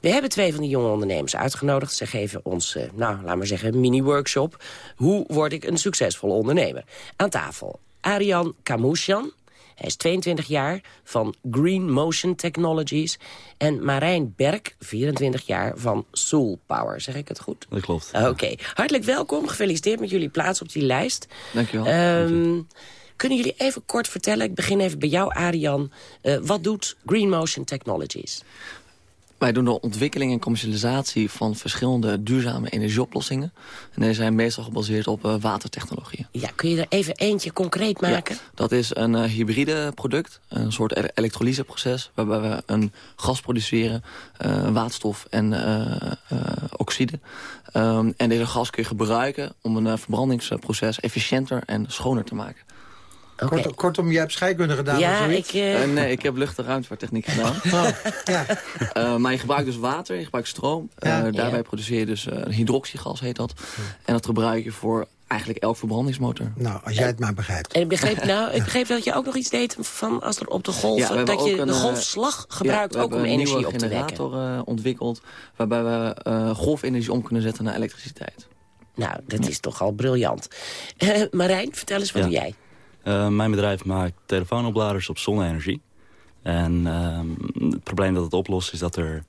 We hebben twee van die jonge ondernemers uitgenodigd. Ze geven ons, nou, laat maar zeggen, een mini-workshop. Hoe word ik een succesvolle ondernemer? Aan tafel Arian Kamousjan, hij is 22 jaar van Green Motion Technologies. En Marijn Berk, 24 jaar van Soul Power. Zeg ik het goed? Dat klopt. Oké. Okay. Hartelijk welkom. Gefeliciteerd met jullie plaats op die lijst. Dankjewel. Um, kunnen jullie even kort vertellen, ik begin even bij jou Arian. Uh, wat doet Green Motion Technologies? Wij doen de ontwikkeling en commercialisatie van verschillende duurzame energieoplossingen. En die zijn meestal gebaseerd op uh, watertechnologieën. Ja, kun je er even eentje concreet maken? Ja, dat is een uh, hybride product, een soort e elektrolyseproces... waarbij we een gas produceren, uh, waterstof en oxide. Um, en deze gas kun je gebruiken om een verbrandingsproces efficiënter en schoner te maken. Okay. Kort, kortom, jij hebt scheikunde gedaan ja, of Ik, uh... uh, nee, ik heb lucht- en ruimtevaarttechniek gedaan. oh, ja. uh, maar je gebruikt dus water, je gebruikt stroom. Ja. daarbij produceer je dus hydroxiegas, heet dat. En dat gebruik je voor eigenlijk elk verbrandingsmotor. Nou, als jij het maar begrijpt. En ik begreep, nou, ik begreep dat je ook nog iets deed van als er op de golf... Ja, dat je een, de golfslag gebruikt ook om energie op te wekken. We hebben een generator ontwikkeld... waarbij we golfenergie om kunnen zetten naar elektriciteit. Nou, dat is toch al briljant. Marijn, vertel eens, wat doe jij? Uh, mijn bedrijf maakt telefoonopladers op zonne-energie. En uh, het probleem dat het oplost is dat er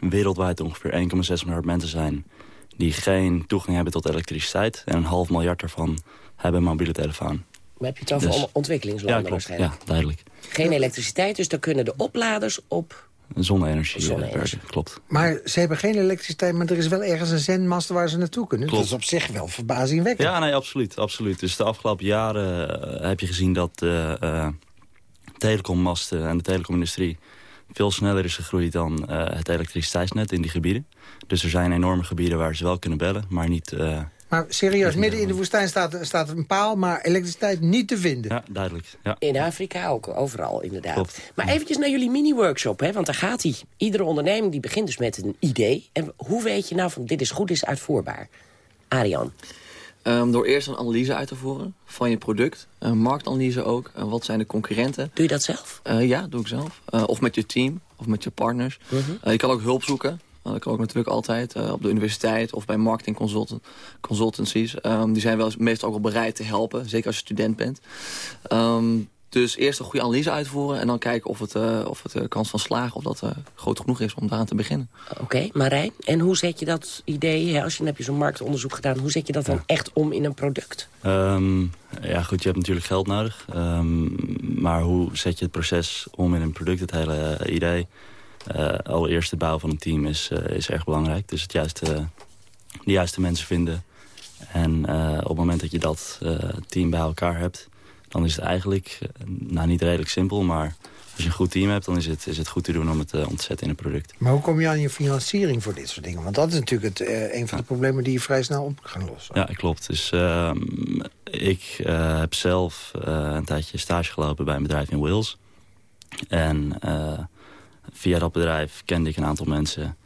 wereldwijd ongeveer 1,6 miljard mensen zijn... die geen toegang hebben tot elektriciteit. En een half miljard daarvan hebben een mobiele telefoon. Maar heb je het over dus, ontwikkelingslanden ja, klopt, waarschijnlijk? Ja, duidelijk. Geen elektriciteit, dus dan kunnen de opladers op... Zonne-energie, zonne werken, klopt. Maar ze hebben geen elektriciteit, maar er is wel ergens een zendmast waar ze naartoe kunnen. Klopt. Dat is op zich wel verbazingwekkend. Ja, nee, absoluut. absoluut. Dus de afgelopen jaren uh, heb je gezien dat de uh, telecommasten en de telecomindustrie veel sneller is gegroeid dan uh, het elektriciteitsnet in die gebieden. Dus er zijn enorme gebieden waar ze wel kunnen bellen, maar niet... Maar serieus, midden in de woestijn staat, staat een paal, maar elektriciteit niet te vinden. Ja, duidelijk. Ja. In Afrika ook, overal inderdaad. Klopt. Maar eventjes naar jullie mini-workshop, hè, want daar gaat hij. Iedere onderneming die begint dus met een idee. En hoe weet je nou van dit is goed, dit is uitvoerbaar? Arian. Um, door eerst een analyse uit te voeren van je product. Een marktanalyse ook. Uh, wat zijn de concurrenten? Doe je dat zelf? Uh, ja, doe ik zelf. Uh, of met je team, of met je partners. Uh -huh. je kan ook hulp zoeken. Dat kan ook natuurlijk altijd op de universiteit of bij marketing consultant, consultancies. Um, die zijn wel meestal ook wel bereid te helpen. Zeker als je student bent. Um, dus eerst een goede analyse uitvoeren en dan kijken of het, uh, of het uh, kans van slagen of dat uh, groot genoeg is om daaraan te beginnen. Oké, okay, Marijn, en hoe zet je dat idee, hè, als je dan heb je zo'n marktonderzoek gedaan, hoe zet je dat dan echt om in een product? Um, ja goed, je hebt natuurlijk geld nodig, um, maar hoe zet je het proces om in een product, het hele idee? Allereerst de bouw van een team is, is erg belangrijk, dus het juiste, de juiste mensen vinden. En op het moment dat je dat team bij elkaar hebt dan is het eigenlijk, nou niet redelijk simpel, maar als je een goed team hebt, dan is het, is het goed te doen om het uh, om te zetten in een product. Maar hoe kom je aan je financiering voor dit soort dingen? Want dat is natuurlijk het, uh, een van de problemen die je vrij snel op kan lossen. Ja, klopt. Dus uh, ik heb zelf een tijdje stage gelopen bij een bedrijf in Wales. En via dat bedrijf kende ik een aantal mensen.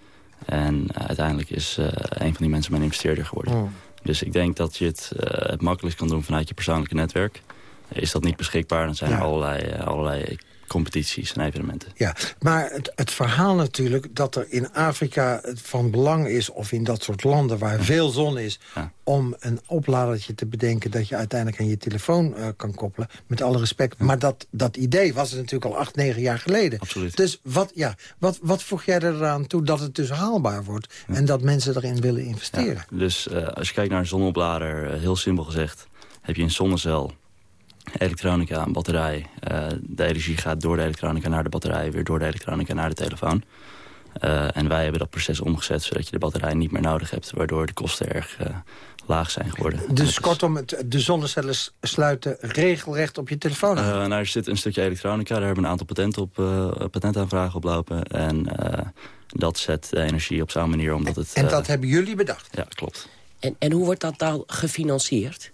En uiteindelijk is een van die mensen mijn investeerder geworden. Oh. Dus ik denk dat je het het makkelijkst kan doen vanuit je persoonlijke netwerk is dat niet beschikbaar. Dan zijn er allerlei, allerlei competities en evenementen. Ja, maar het, het, verhaal natuurlijk dat er in Afrika van belang is... of in dat soort landen waar veel zon is... om een opladertje te bedenken dat je uiteindelijk aan je telefoon uh, kan koppelen. Met alle respect. Maar dat, dat idee was het natuurlijk al acht, negen jaar geleden. Absoluut. Dus wat, ja, wat, wat voeg jij eraan toe dat het dus haalbaar wordt... en dat mensen erin willen investeren? dus uh, als je kijkt naar een zonoplader, uh, heel simpel gezegd... heb je een zonnecel elektronica, een batterij. Uh, de energie gaat door de elektronica naar de batterij, weer door de elektronica naar de telefoon. Uh, en wij hebben dat proces omgezet zodat je de batterij niet meer nodig hebt... waardoor de kosten erg uh, laag zijn geworden. Dus kortom, het, de zonnecellen sluiten regelrecht op je telefoon nou, er zit een stukje elektronica, daar hebben we een aantal patenten op, patentaanvragen op lopen. En dat zet de energie op zo'n manier omdat het... En dat hebben jullie bedacht? Ja, klopt. En, en hoe wordt dat dan gefinancierd?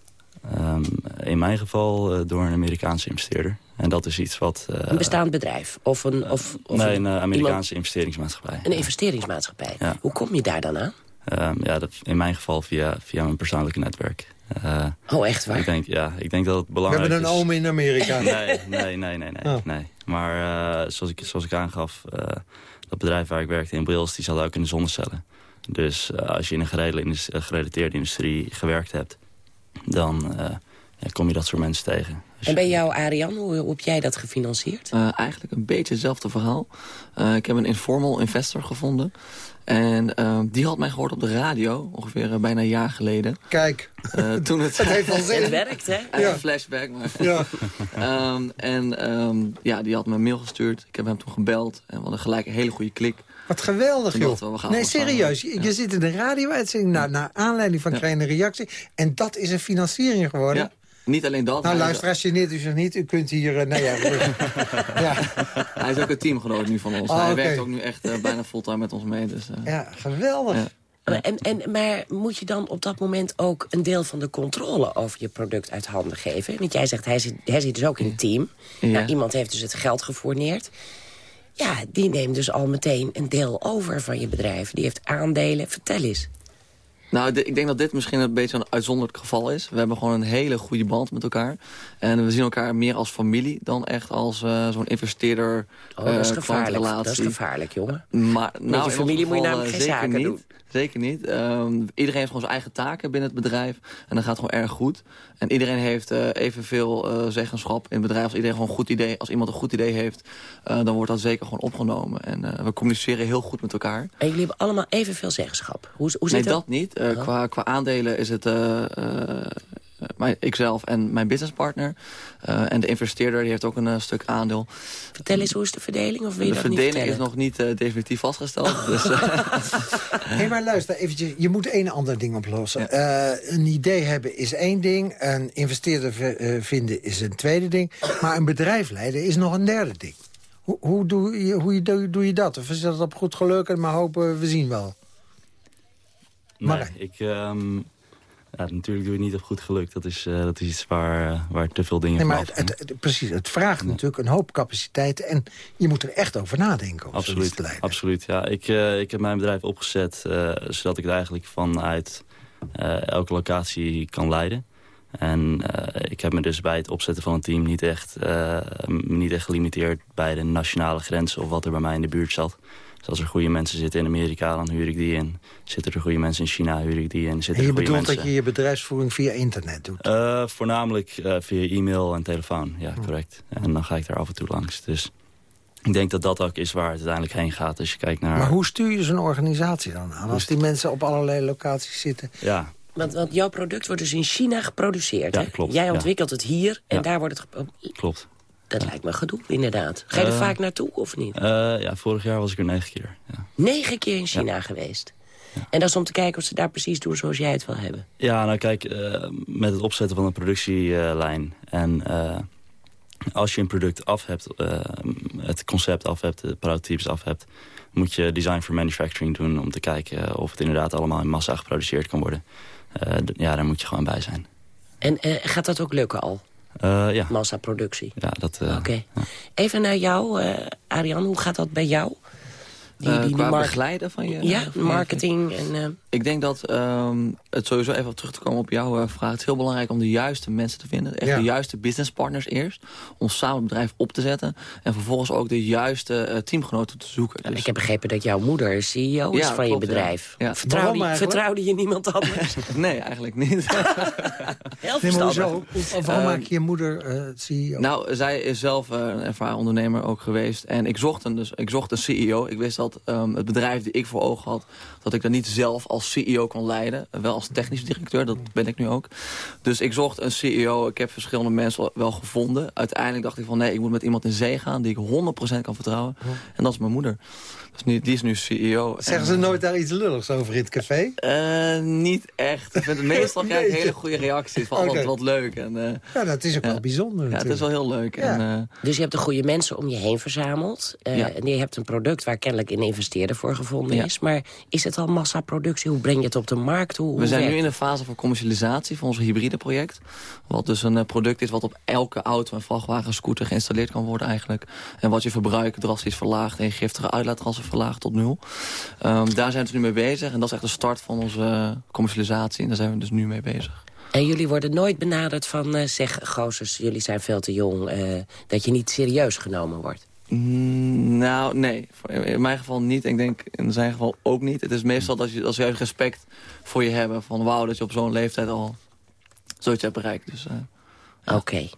Um, in mijn geval uh, door een Amerikaanse investeerder. En dat is iets wat... Uh, een bestaand bedrijf? Of een, of, of nee, een Amerikaanse iemand... investeringsmaatschappij. Een investeringsmaatschappij. Ja. Hoe kom je daar dan aan? Um, ja, dat, in mijn geval via, via mijn persoonlijke netwerk. Uh, oh, echt waar? Ik denk, ja, ik denk dat het belangrijk is... We hebben een oom in Amerika. nee, nee, nee, nee. nee, oh. nee. Maar zoals, ik, zoals ik aangaf, dat bedrijf waar ik werkte in Wales... die zat ook in de zonnecellen. Dus als je in een gerelateerde industrie gewerkt hebt dan uh, ja, kom je dat soort mensen tegen. Dus en bij jou, Ariane, hoe, hoe, heb jij dat gefinancierd? Uh, eigenlijk een beetje hetzelfde verhaal. Uh, ik heb een informal investor gevonden. En die had mij gehoord op de radio, ongeveer bijna een jaar geleden. Kijk, toen het, het heeft wel zin. Het werkt, hè? Ja. Een flashback. Maar. Ja. um, en um, ja, die had me een mail gestuurd. Ik heb hem toen gebeld en we hadden gelijk een hele goede klik. Wat geweldig, joh. Nee, serieus. Je, je zit in de radio-uitzending naar, naar aanleiding van ja. een reactie. En dat is een financiering geworden. Ja. Niet alleen dat. Nou, luister, als je dit dus niet, u kunt hier... Uh, nou ja, ja. Hij is ook een teamgenoot nu van ons. Oh, hij okay. werkt ook nu echt uh, bijna fulltime met ons mee. Dus, uh, ja, geweldig. Ja. En, en, maar moet je dan op dat moment ook een deel van de controle over je product uit handen geven? Want jij zegt, hij zit, hij zit dus ook in een team. Ja. Nou, iemand heeft dus het geld gefourneerd. Ja, die neemt dus al meteen een deel over van je bedrijf. Die heeft aandelen. Vertel eens. Nou, ik denk dat dit misschien een beetje een uitzonderlijk geval is. We hebben gewoon een hele goede band met elkaar. En we zien elkaar meer als familie dan echt als uh, zo'n investeerder oh, dat is uh, gevaarlijk. Dat is gevaarlijk, jongen. Maar, nou, met je familie moet je namelijk geen zaken niet. doen. Zeker niet. Um, iedereen heeft gewoon zijn eigen taken binnen het bedrijf. En dat gaat gewoon erg goed. En iedereen heeft uh, evenveel uh, zeggenschap in het bedrijf. Als, iedereen gewoon een goed idee, als iemand een goed idee heeft, uh, dan wordt dat zeker gewoon opgenomen. En we communiceren heel goed met elkaar. En jullie hebben allemaal evenveel zeggenschap. Hoe, hoe nee, zit dat niet. -huh. qua, qua aandelen is het mijn, ikzelf en mijn businesspartner. Uh, en de investeerder die heeft ook een uh, stuk aandeel. Vertel eens, hoe is de verdeling? Of wil je de dat verdeling niet is nog niet uh, definitief vastgesteld. dus, hey, maar luister, eventjes, je moet één ander ding oplossen. Ja. een idee hebben is één ding. Een investeerder vinden is een tweede ding. Maar een bedrijf leiden is nog een derde ding. Hoe, hoe, doe, je, hoe doe, doe je dat? Of is dat op goed geluk en maar hopen we zien wel? Nee, maar, ik... Um ja, natuurlijk doe je niet op goed geluk. Dat is, uh, dat is iets waar, uh, waar te veel dingen nee, maar het, het, het, Precies, het vraagt ja. natuurlijk een hoop capaciteit. En je moet er echt over nadenken. Om absoluut, te absoluut. Ja, ik, uh, ik heb mijn bedrijf opgezet zodat ik het eigenlijk vanuit elke locatie kan leiden. En ik heb me dus bij het opzetten van een team niet echt, niet echt gelimiteerd bij de nationale grenzen of wat er bij mij in de buurt zat. Dus als er goede mensen zitten in Amerika, dan huur ik die in. Zitten er goede mensen in China, huur ik die in. Zitten en je er bedoelt mensen... dat je je bedrijfsvoering via internet doet? Uh, voornamelijk uh, via e-mail en telefoon, ja, correct. En dan ga ik daar af en toe langs. Dus ik denk dat dat ook is waar het uiteindelijk heen gaat. Als je kijkt naar... Maar hoe stuur je zo'n organisatie dan aan? Als die mensen op allerlei locaties zitten... Ja, want, want, jouw product wordt dus in China geproduceerd, ja, hè? Klopt, Jij ontwikkelt het hier en ja. daar wordt het... Klopt. Dat lijkt me gedoe, inderdaad. Ga je er Uh, vaak naartoe, of niet? Uh, ja, vorig jaar was ik er negen keer. Ja. Negen keer in China geweest? En dat is om te kijken of ze daar precies doen zoals jij het wil hebben? Ja, nou kijk, uh, met het opzetten van een productielijn... en als je een product af hebt, het concept af hebt, de prototypes af hebt... moet je design for manufacturing doen om te kijken of het inderdaad allemaal in massa geproduceerd kan worden. ja, daar moet je gewoon bij zijn. En gaat dat ook lukken al? Uh, ja. Massaproductie. Ja, dat... Uh, Oké. Okay. ja. Even naar jou, uh, Arjan. Hoe gaat dat bij jou? Die, die, die markt... begeleiden van je? Ja, marketing. En, Ik denk dat um, het sowieso even terug te komen op jouw vraag. Het is heel belangrijk om de juiste mensen te vinden. Echt ja. de juiste businesspartners eerst. Om samen het bedrijf op te zetten. En vervolgens ook de juiste teamgenoten te zoeken. Dus... Ik heb begrepen dat jouw moeder CEO is ja, van klopt, je bedrijf. Ja. Vertrouwde, je, vertrouwde je niemand anders? nee, eigenlijk niet. heel nee, maar zo, waarom maak je je moeder uh, CEO? Nou, zij is zelf uh, een ervaren ondernemer ook geweest. En ik zocht een, dus, ik zocht een CEO. Ik wist dat um, het bedrijf die ik voor ogen had... dat ik dat niet zelf als CEO kon leiden. Wel als technisch directeur, dat ben ik nu ook. Dus ik zocht een CEO. Ik heb verschillende mensen wel gevonden. Uiteindelijk dacht ik van nee, ik moet met iemand in zee gaan... die ik 100% kan vertrouwen. En dat is mijn moeder. Dus nu, die is nu CEO. Zeggen en, ze nooit daar iets lulligs over in het café? Uh, niet echt. Ik vind het meestal krijg ik hele goede reacties. Van okay. wat, wat leuk. En, uh, ja, dat is ook ja. wel bijzonder. Ja, het is wel heel leuk. Ja. En, uh, dus je hebt de goede mensen om je heen verzameld. Ja. En je hebt een product waar kennelijk een investeerder voor gevonden ja. is. Maar is het al massaproductie? Hoe breng je het op de markt? Hoe, We zijn werkt? nu in de fase van commercialisatie van ons hybride project. Wat dus een product is wat op elke auto en vrachtwagen scooter geïnstalleerd kan worden eigenlijk. En wat je verbruik drastisch verlaagt en je giftige uitlaatgassen verlaagt tot nul. Um, daar zijn we nu mee bezig. En dat is echt de start van onze commercialisatie. En daar zijn we dus nu mee bezig. En jullie worden nooit benaderd van, uh, zeg, gozers, jullie zijn veel te jong. Uh, dat je niet serieus genomen wordt. Mm, nou, nee. In mijn geval niet. Ik denk in zijn geval ook niet. Het is meestal dat je, als juist respect voor je hebben. Van wauw, dat je op zo'n leeftijd al zoiets hebt bereikt. Dus, uh, Oké. Okay.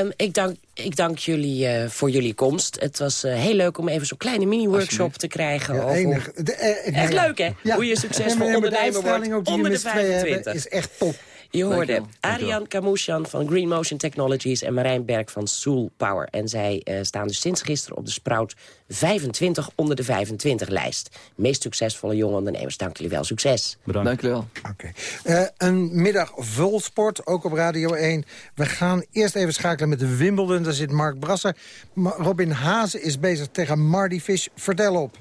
Um, ik, dank, ik dank jullie uh, voor jullie komst. Het was uh, heel leuk om even zo'n kleine mini-workshop te krijgen. Ja, over... enig, de, echt leuk, hè? Ja. Hoe je succesvol ja, ondernemer wordt onder de met twee 25. Hebben, is echt top. Je hoorde Arian Kamousjan van Green Motion Technologies... en Marijn Berg van Soul Power. En zij uh, staan dus sinds gisteren op de Sprout 25 onder de 25-lijst. Meest succesvolle jonge ondernemers. Dank jullie wel. Succes. Bedankt. Dank jullie wel. Okay. Uh, een middag vol sport, ook op Radio 1. We gaan eerst even schakelen met de Wimbledon. Daar zit Mark Brasser. Robin Hazen is bezig tegen Marty Fish. Vertel op.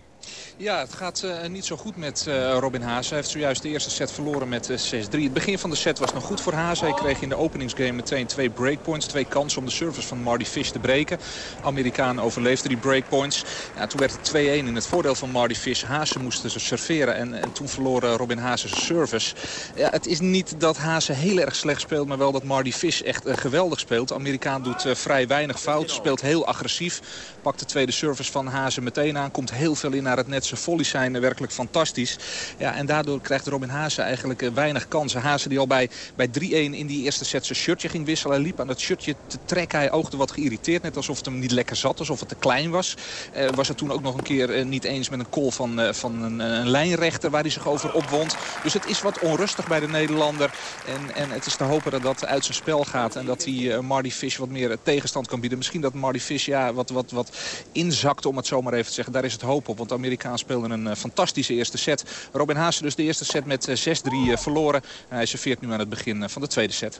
Ja, het gaat uh, niet zo goed met uh, Robin Haase. Hij heeft zojuist de eerste set verloren met uh, 6-3. Het begin van de set was nog goed voor Haase. Hij kreeg in de openingsgame meteen twee breakpoints. Twee kansen om de service van Marty Fish te breken. Amerikaan overleefde die breakpoints. Ja, toen werd het 2-1 in het voordeel van Marty Fish. Haase moesten ze serveren en, en toen verloor Robin Haase zijn service. Ja, het is niet dat Haase heel erg slecht speelt, maar wel dat Marty Fish echt geweldig speelt. Amerikaan doet vrij weinig fout, speelt heel agressief. Pakt de tweede service van Haase meteen aan, komt heel veel in naar het net. Zijn volleys zijn werkelijk fantastisch. Ja, en daardoor krijgt Robin Haase eigenlijk weinig kansen. Haase die al bij, bij 3-1 in die eerste set zijn shirtje ging wisselen. Hij liep aan dat shirtje te trekken. Hij oogde wat geïrriteerd. Net alsof het hem niet lekker zat. Alsof het te klein was. Uh, was het toen ook nog een keer uh, niet eens met een call van, van een, een, lijnrechter waar hij zich over opwond. Dus het is wat onrustig bij de Nederlander. En, en het is te hopen dat dat uit zijn spel gaat. En dat hij Marty Fish wat meer tegenstand kan bieden. Misschien dat Marty Fish ja, wat, wat, wat inzakt om het zomaar even te zeggen. Daar is het hoop op. Want Amerikaan speelde een uh, fantastische eerste set. Robin Haase dus de eerste set met uh, 6-3 uh, verloren. En hij serveert nu aan het begin van de tweede set.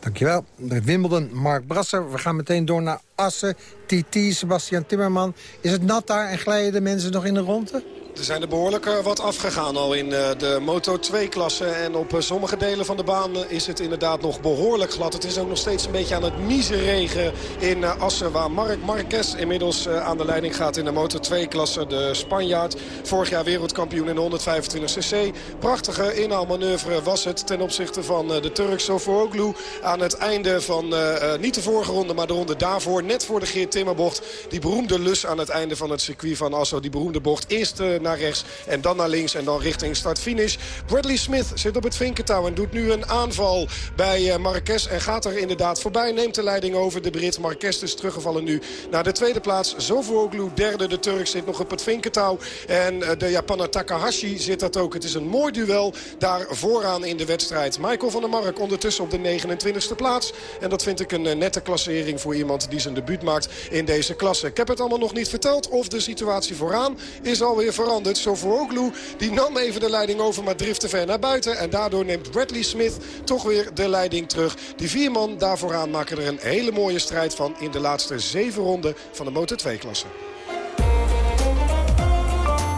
Dankjewel. Wimbledon, Mark Brasser. We gaan meteen door naar Assen. TT, Sebastian Timmerman. Is het nat daar en glijden de mensen nog in de ronde? Er zijn er behoorlijk eh, wat afgegaan al in eh, de Moto 2-klasse. En op eh, sommige delen van de baan is het inderdaad nog behoorlijk glad. Het is ook nog steeds een beetje aan het miseregen in Assen... waar Marc Marquez inmiddels aan de leiding gaat in de Moto 2-klasse. De Spanjaard, vorig jaar wereldkampioen in de 125cc. Prachtige inhaalmanoeuvre was het ten opzichte van de Turk Sofooglu. Aan het einde van niet de vorige ronde, maar de ronde daarvoor. Net voor de Geert Timmerbocht. Die beroemde lus aan het einde van het circuit van Assen. Die beroemde bocht. Eerst naar rechts en dan naar links en dan richting start-finish. Bradley Smith zit op het vinkentouw en doet nu een aanval bij eh, Marquez. En gaat er inderdaad voorbij, neemt de leiding over. De Brit Marquez is teruggevallen nu naar de tweede plaats. Zovoglu derde, de Turk zit nog op het vinkentouw. En eh, de Japaner Takahashi zit dat ook. Het is een mooi duel daar vooraan in de wedstrijd. Michael van der Mark ondertussen op de 29e plaats. En dat vind ik een eh, nette klassering voor iemand die zijn debuut maakt in deze klasse. Ik heb het allemaal nog niet verteld of de situatie vooraan is alweer veranderd. Sofooglu die nam even de leiding over, maar drift te ver naar buiten. En daardoor neemt Bradley Smith toch weer de leiding terug. Die vier man daar vooraan maken er een hele mooie strijd van... in de laatste zeven ronden van de Motor2-klasse.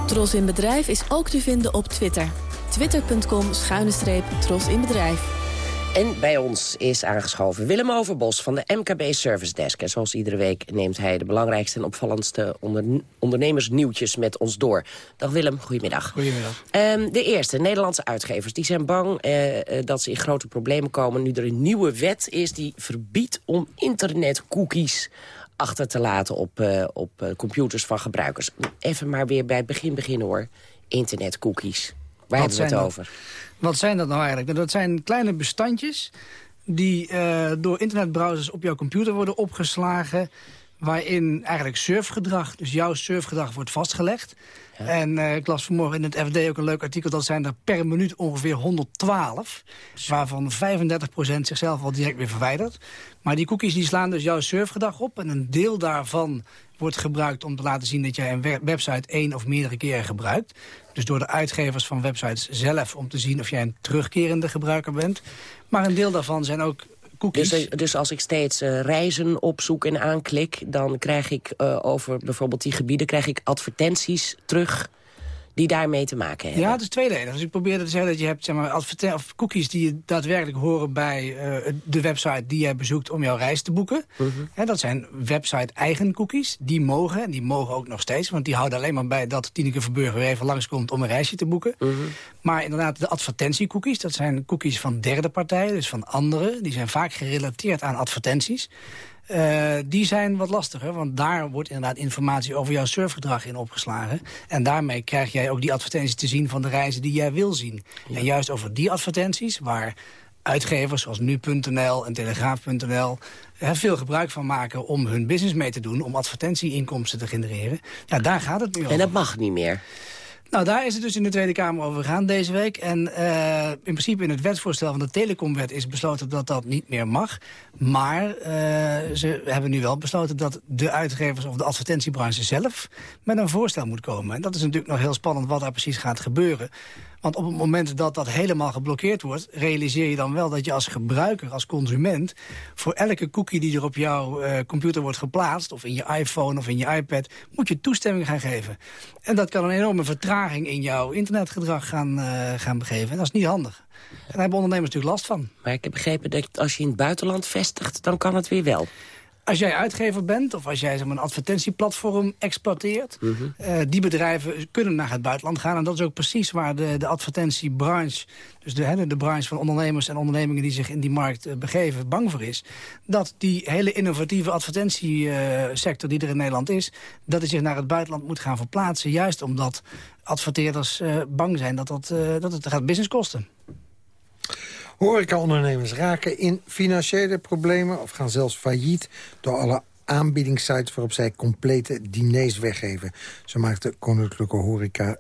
Tros in Bedrijf is ook te vinden op Twitter. Twitter.com schuine streep Tros in Bedrijf. En bij ons is aangeschoven Willem Overbos van de MKB Service Desk. En zoals iedere week neemt hij de belangrijkste en opvallendste ondernemersnieuwtjes met ons door. Dag Willem, goedemiddag. Goedemiddag. Um, de eerste, Nederlandse uitgevers, die zijn bang eh, eh, dat ze in grote problemen komen... nu er een nieuwe wet is die verbiedt om internetcookies achter te laten op, uh, op computers van gebruikers. Even maar weer bij het begin beginnen hoor. Internetcookies. Waar hebben we het over? Wat zijn dat nou eigenlijk? Dat zijn kleine bestandjes die uh, door internetbrowsers op jouw computer worden opgeslagen waarin eigenlijk surfgedrag, dus jouw surfgedrag wordt vastgelegd. En uh, ik las vanmorgen in het FD ook een leuk artikel... dat zijn er per minuut ongeveer 112, waarvan 35% zichzelf al direct weer verwijdert. Maar die cookies die slaan dus jouw surfgedrag op... en een deel daarvan wordt gebruikt om te laten zien dat jij een website één of meerdere keren gebruikt. Dus door de uitgevers van websites zelf om te zien of jij een terugkerende gebruiker bent. Maar een deel daarvan zijn ook. Dus, dus als ik steeds uh, reizen opzoek en aanklik... dan krijg ik uh, over bijvoorbeeld die gebieden krijg ik advertenties terug die daarmee te maken hebben. Ja, het is tweeledig. Dus ik probeer te zeggen dat je hebt zeg maar, of cookies die daadwerkelijk horen bij uh, de website die jij bezoekt om jouw reis te boeken. Uh dat zijn website-eigen cookies. Die mogen, en die mogen ook nog steeds, want die houden alleen maar bij dat Tineke Verburger weer even langskomt om een reisje te boeken. Uh Maar inderdaad, de advertentiecookies, dat zijn cookies van derde partijen, dus van anderen. Die zijn vaak gerelateerd aan advertenties. Uh, die zijn wat lastiger, want daar wordt inderdaad informatie over jouw surfgedrag in opgeslagen. En daarmee krijg jij ook die advertenties te zien van de reizen die jij wil zien. En juist over die advertenties, waar uitgevers zoals nu.nl en telegraaf.nl veel gebruik van maken om hun business mee te doen... om advertentieinkomsten te genereren. Ja, daar gaat het nu over. En dat mag niet meer. Nou, daar is het dus in de Tweede Kamer over gegaan deze week. En uh, in principe in het wetsvoorstel van de telecomwet is besloten dat dat niet meer mag. Maar uh, ze hebben nu wel besloten dat de uitgevers of de advertentiebranche zelf met een voorstel moet komen. En dat is natuurlijk nog heel spannend wat daar precies gaat gebeuren. Want op het moment dat dat helemaal geblokkeerd wordt... realiseer je dan wel dat je als gebruiker, als consument... voor elke cookie die er op jouw uh, computer wordt geplaatst... of in je iPhone of in je iPad... moet je toestemming gaan geven. En dat kan een enorme vertraging in jouw internetgedrag gaan, uh, gaan begeven. En dat is niet handig. En daar hebben ondernemers natuurlijk last van. Maar ik heb begrepen dat als je in het buitenland vestigt... dan kan het weer wel. Als jij uitgever bent of als jij zeg maar, een advertentieplatform exploiteert... Mm -hmm. die bedrijven kunnen naar het buitenland gaan. En dat is ook precies waar de, de advertentiebranche... dus de, de branche van ondernemers en ondernemingen die zich in die markt uh, begeven... bang voor is. Dat die hele innovatieve advertentiesector die er in Nederland is... dat die zich naar het buitenland moet gaan verplaatsen. Juist omdat adverteerders uh, bang zijn dat, dat, dat het gaat business kosten. Horecaondernemers raken in financiële problemen... of gaan zelfs failliet door alle aanbiedingssites waarop zij complete diners weggeven. Zo maakt de Koninklijke Horeca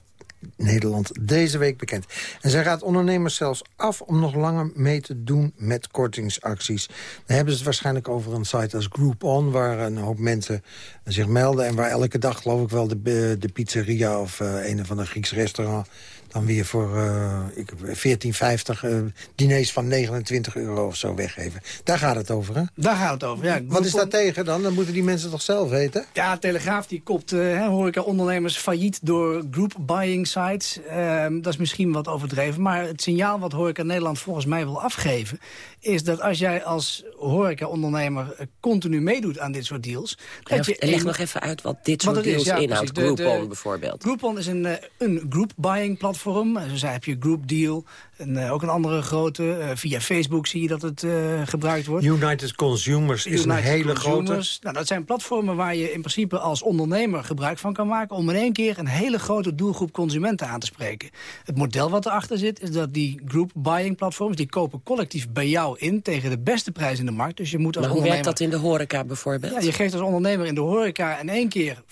Nederland deze week bekend. En zij raadt ondernemers zelfs af om nog langer mee te doen met kortingsacties. Dan hebben ze het waarschijnlijk over een site als Groupon... waar een hoop mensen zich melden... en waar elke dag, geloof ik wel, de, de pizzeria of uh, een of ander Grieks restaurant dan weer voor uh, ik, 14,50 uh, diners van 29 euro of zo weggeven. Daar gaat het over, hè? Daar gaat het over, ja. Wat is daar tegen dan? Dan moeten die mensen toch zelf weten? Ja, Telegraaf die kopt uh, horeca-ondernemers failliet door group buying sites. Uh, dat is misschien wat overdreven. Maar het signaal wat Horeca Nederland volgens mij wil afgeven... is dat als jij als horeca-ondernemer continu meedoet aan dit soort deals... Ja, dat je leg nog even uit wat dit soort deals is, ja, inhoudt. Groupon bijvoorbeeld. Groupon is een, een group buying platform. Dus daar heb je Group Deal, en uh, ook een andere grote. Uh, via Facebook zie je dat het uh, gebruikt wordt. United Consumers is een hele grote. Nou, dat zijn platformen waar je in principe als ondernemer gebruik van kan maken... om in één keer een hele grote doelgroep consumenten aan te spreken. Het model wat erachter zit is dat die group buying platforms... die kopen collectief bij jou in tegen de beste prijs in de markt. Dus je moet als maar hoe ondernemer... werkt dat in de horeca bijvoorbeeld? Ja, je geeft als ondernemer in de horeca in één keer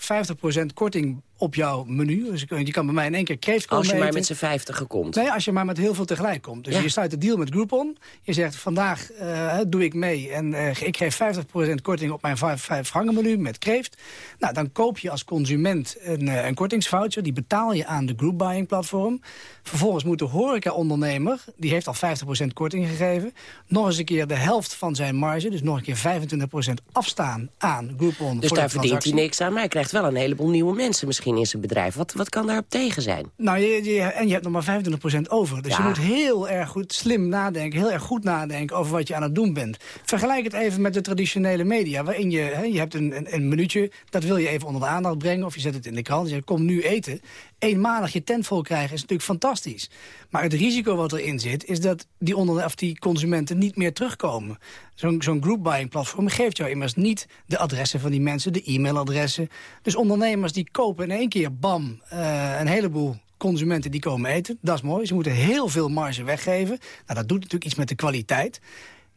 50% korting op jouw menu. Dus je kan bij mij in één keer kreeft komen Als je maar met z'n vijftigen komt. Nee, als je maar met heel veel tegelijk komt. Dus Ja. je sluit de deal met Groupon. Je zegt, vandaag eh, doe ik mee en eh, ik geef 50% korting op mijn vijf, gangen menu met kreeft. Nou, dan koop je als consument een, eh, een kortingsvoucher. Die betaal je aan de group buying platform. Vervolgens moet de horeca-ondernemer, die heeft al 50% korting gegeven... nog eens een keer de helft van zijn marge, dus nog een keer 25% afstaan aan Groupon. Dus voor daar verdient hij niks aan. Maar hij krijgt wel een heleboel nieuwe mensen misschien in zijn bedrijf. Wat, wat kan daarop tegen zijn? Nou, je, je- en je hebt nog maar 25% over. Dus Ja. je moet heel erg goed, slim nadenken, heel erg goed nadenken over wat je aan het doen bent. Vergelijk het even met de traditionele media, waarin je, hè, je hebt een, een, een minuutje, dat wil je even onder de aandacht brengen, of je zet het in de krant, je zegt, kom nu eten. Eenmalig je tent vol krijgen is natuurlijk fantastisch. Maar het risico wat erin zit, is dat die, onder, die consumenten niet meer terugkomen. Zo'n zo'n group buying platform geeft jou immers niet de adressen van die mensen, de e-mailadressen. Dus ondernemers die kopen in één keer, bam, eh, een heleboel consumenten die komen eten. Dat is mooi. Ze moeten heel veel marge weggeven. Nou, dat doet natuurlijk iets met de kwaliteit.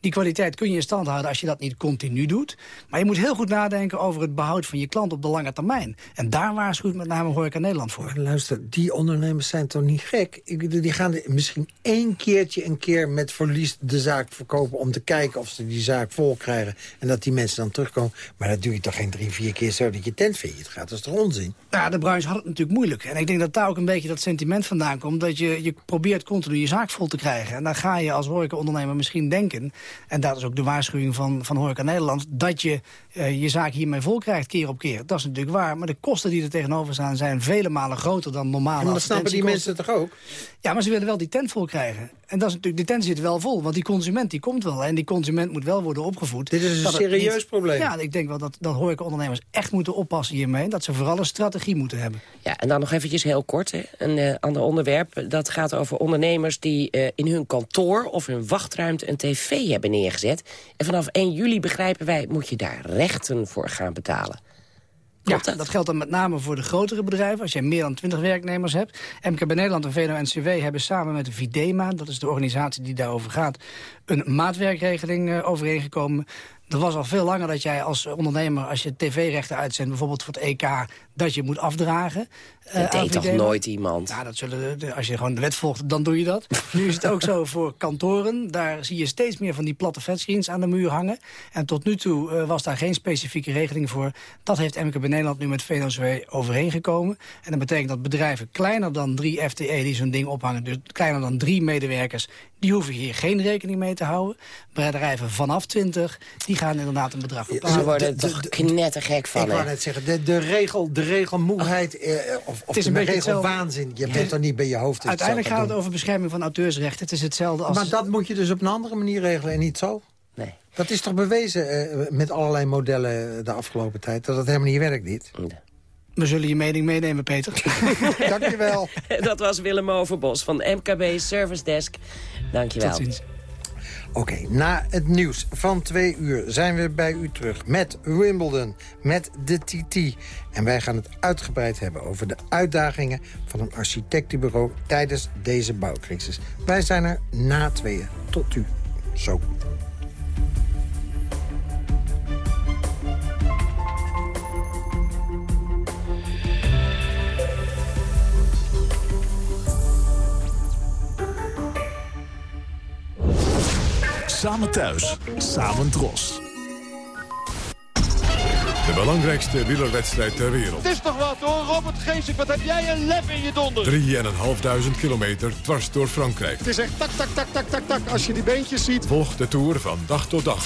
Die kwaliteit kun je in stand houden als je dat niet continu doet. Maar je moet heel goed nadenken over het behoud van je klant op de lange termijn. En daar waarschuwt met name Horeca Nederland voor. Maar luister, die ondernemers zijn toch niet gek? Ik Die gaan misschien één keertje een keer met verlies de zaak verkopen... om te kijken of ze die zaak vol krijgen en dat die mensen dan terugkomen. Maar dat doe je toch geen drie, vier keer zo dat je tent failliet gaat? Dat is toch onzin? Ja, de branche had het natuurlijk moeilijk. En ik denk dat daar ook een beetje dat sentiment vandaan komt... dat je, je probeert continu je zaak vol te krijgen. En dan ga je als horecaondernemer misschien denken... en dat is ook de waarschuwing van, van Horeca Nederland... dat je eh, je zaak hiermee vol krijgt keer op keer. Dat is natuurlijk waar. Maar de kosten die er tegenover staan zijn vele malen groter dan normale Ja, maar dat snappen die mensen toch ook? Ja, maar ze willen wel die tent vol krijgen. En dat is natuurlijk, die tent zit wel vol, want die consument die komt wel. En die consument moet wel worden opgevoed. Dit is een serieus niet- probleem. Ja, ik denk wel dat, dat horecaondernemers echt moeten oppassen hiermee. Dat ze vooral een strategie moeten hebben. Ja, en dan nog eventjes heel kort, hè. een eh, ander onderwerp. Dat gaat over ondernemers die eh, in hun kantoor of hun wachtruimte een tv hebben neergezet. En vanaf 1 juli, begrijpen wij, moet je daar rechten voor gaan betalen. Ja, dat? geldt dan met name voor de grotere bedrijven. Als je meer dan 20 werknemers hebt. MKB Nederland en VNO-NCW hebben samen met de Videma... dat is de organisatie die daarover gaat... een maatwerkregeling eh, overeengekomen. Dat was al veel langer dat jij als ondernemer... als je tv-rechten uitzendt, bijvoorbeeld voor het EK... dat je moet afdragen. eh, Dat deed toch nooit iemand? Ja, dat zullen de- als je gewoon de wet volgt, dan doe je dat. nu is het ook zo voor kantoren. Daar zie je steeds meer van die platte vetscreens aan de muur hangen. En tot nu toe eh, was daar geen specifieke regeling voor. Dat heeft MKB Nederland nu met VNO-NCW overeengekomen. En dat betekent dat bedrijven kleiner dan drie FTE die zo'n ding ophangen... dus kleiner dan drie medewerkers, die hoeven hier geen rekening mee te houden. Bedrijven vanaf 20, die gaan inderdaad een bedrag betalen. Ze worden er toch knettergek van, Ik wou hè? net zeggen, de, de, regel, de regelmoeheid eh, of, of is de een beetje regelwaanzin... je bent toch niet bij je hoofd. Uiteindelijk gaat het over. over bescherming van auteursrechten. Het is hetzelfde als... Maar dat moet je dus op een andere manier regelen en niet zo? Nee. Dat is toch bewezen eh, met allerlei modellen de afgelopen tijd... dat het helemaal niet werkt, niet? We zullen je mening meenemen, Peter. Dankjewel. Dat was Willem Overbos van MKB Service Desk. Dankjewel. Tot ziens. Oké, na het nieuws van twee uur zijn we bij u terug met Wimbledon, met de TT. En wij gaan het uitgebreid hebben over de uitdagingen van een architectenbureau tijdens deze bouwcrisis. Wij zijn er na tweeën. Tot u. Zo. Samen thuis, samen dros. De belangrijkste wielerwedstrijd ter wereld. Het is toch wat hoor, Robert Geesink, wat heb jij een lef in je donder. 3.500 kilometer dwars door Frankrijk. Het is echt tak, tak, tak, tak, tak, tak, als je die beentjes ziet. Volg de Tour van dag tot dag.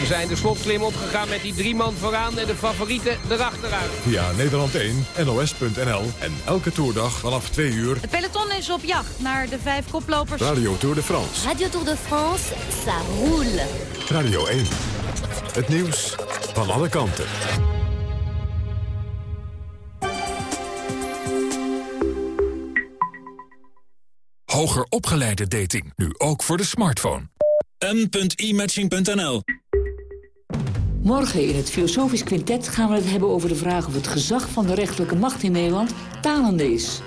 We zijn de slotklim opgegaan met die drie man vooraan en de favorieten erachteraan. Via Nederland 1, NOS.nl en elke toerdag vanaf 2 uur. Het peloton is op jacht naar de vijf koplopers. Radio Tour de France. Radio Tour de France, ça roule. Radio 1. Het nieuws van alle kanten. Hoger opgeleide dating, nu ook voor de smartphone. m.imatching.nl Morgen in het Filosofisch Quintet gaan we het hebben over de vraag of het gezag van de rechterlijke macht in Nederland talende is.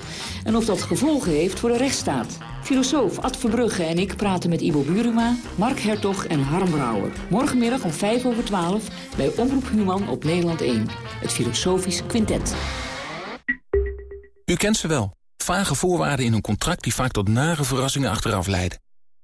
En of dat gevolgen heeft voor de rechtsstaat. Filosoof Ad Verbrugge en ik praten met Ivo Buruma, Mark Hertog en Harm Brouwer. Morgenmiddag om 5 over 12 bij Omroep Human op Nederland 1. Het Filosofisch Quintet. U kent ze wel. Vage voorwaarden in een contract die vaak tot nare verrassingen achteraf leiden.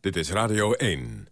Dit is Radio 1.